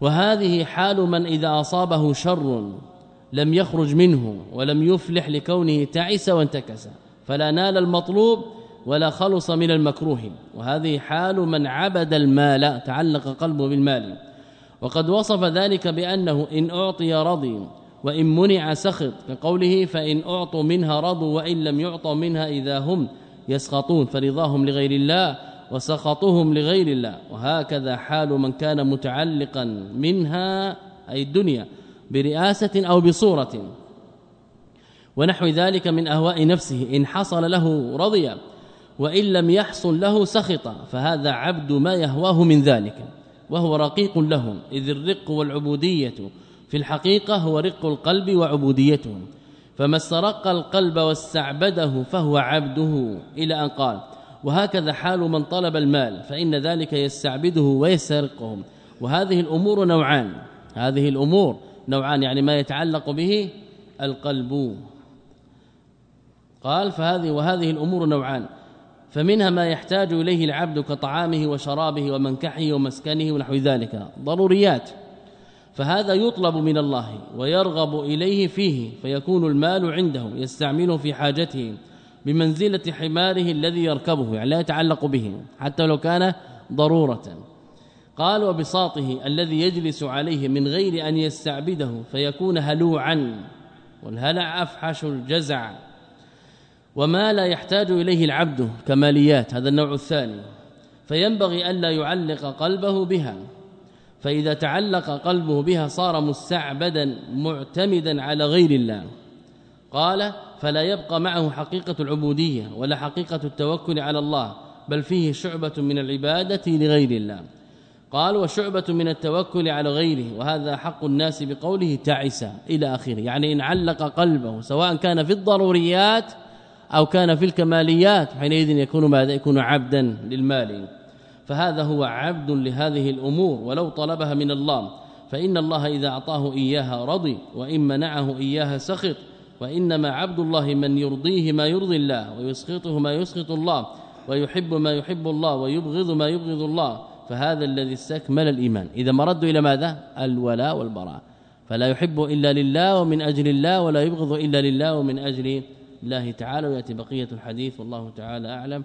وهذه حال من إذا أصابه شر لم يخرج منه ولم يفلح لكونه تعس وانتكس فلا نال المطلوب ولا خلص من المكروه. وهذه حال من عبد المال تعلق قلبه بالمال. وقد وصف ذلك بأنه إن أعطي رضي وإن منع سخط كقوله فإن أعطوا منها رضوا وإن لم يعطوا منها إذا هم. يسخطون فرضاهم لغير الله وسخطهم لغير الله. وهكذا حال من كان متعلقا منها أي الدنيا برئاسة أو بصورة. ونحو ذلك من أهواء نفسه إن حصل له رضي وإن لم يحصل له سخط فهذا عبد ما يهواه من ذلك. وهو رقيق لهم إذ الرق والعبودية في الحقيقة هو رق القلب وعبوديته فما استرق القلب واستعبده فهو عبده إلى أن قال وهكذا حال من طلب المال فإن ذلك يستعبده ويسرقهم. وهذه الأمور نوعان هذه الأمور نوعان يعني ما يتعلق به القلب. قال فهذه وهذه الأمور نوعان فمنها ما يحتاج إليه العبد كطعامه وشرابه ومنكحه ومسكنه ونحو ذلك. ضروريات فهذا يطلب من الله ويرغب إليه فيه فيكون المال عنده يستعمله في حاجته بمنزلة حماره الذي يركبه يعني لا يتعلق به حتى لو كان ضرورة. قال وبساطه الذي يجلس عليه من غير أن يستعبده فيكون هلوعا والهلع أفحش الجزع. وما لا يحتاج إليه العبد كماليات هذا النوع الثاني. فينبغي الا يعلق قلبه بها. فإذا تعلق قلبه بها صار مستعبدا معتمدا على غير الله. قال فلا يبقى معه حقيقة العبودية ولا حقيقة التوكل على الله بل فيه شعبة من العبادة لغير الله. قال وشعبة من التوكل على غيره وهذا حق الناس بقوله تعس إلى آخره. يعني إن علق قلبه سواء كان في الضروريات أو كان في الكماليات حينئذ يكون ماذا؟ يكون عبدا للمال. فهذا هو عبد لهذه الأمور ولو طلبها من الله. فإن الله إذا أعطاه إياها رضي وإن منعه إياها سخط. وإنما عبد الله من يرضيه ما يرضي الله ويسخطه ما يسخط الله ويحب ما يحب الله ويبغض ما يبغض الله. فهذا الذي استكمل الإيمان. إذا مرد إلى ماذا؟ الولاء والبراء. فلا يحب إلا لله ومن أجل الله ولا يبغض إلا لله ومن أجل الله تعالى. ويأتي بقية الحديث والله تعالى أعلم.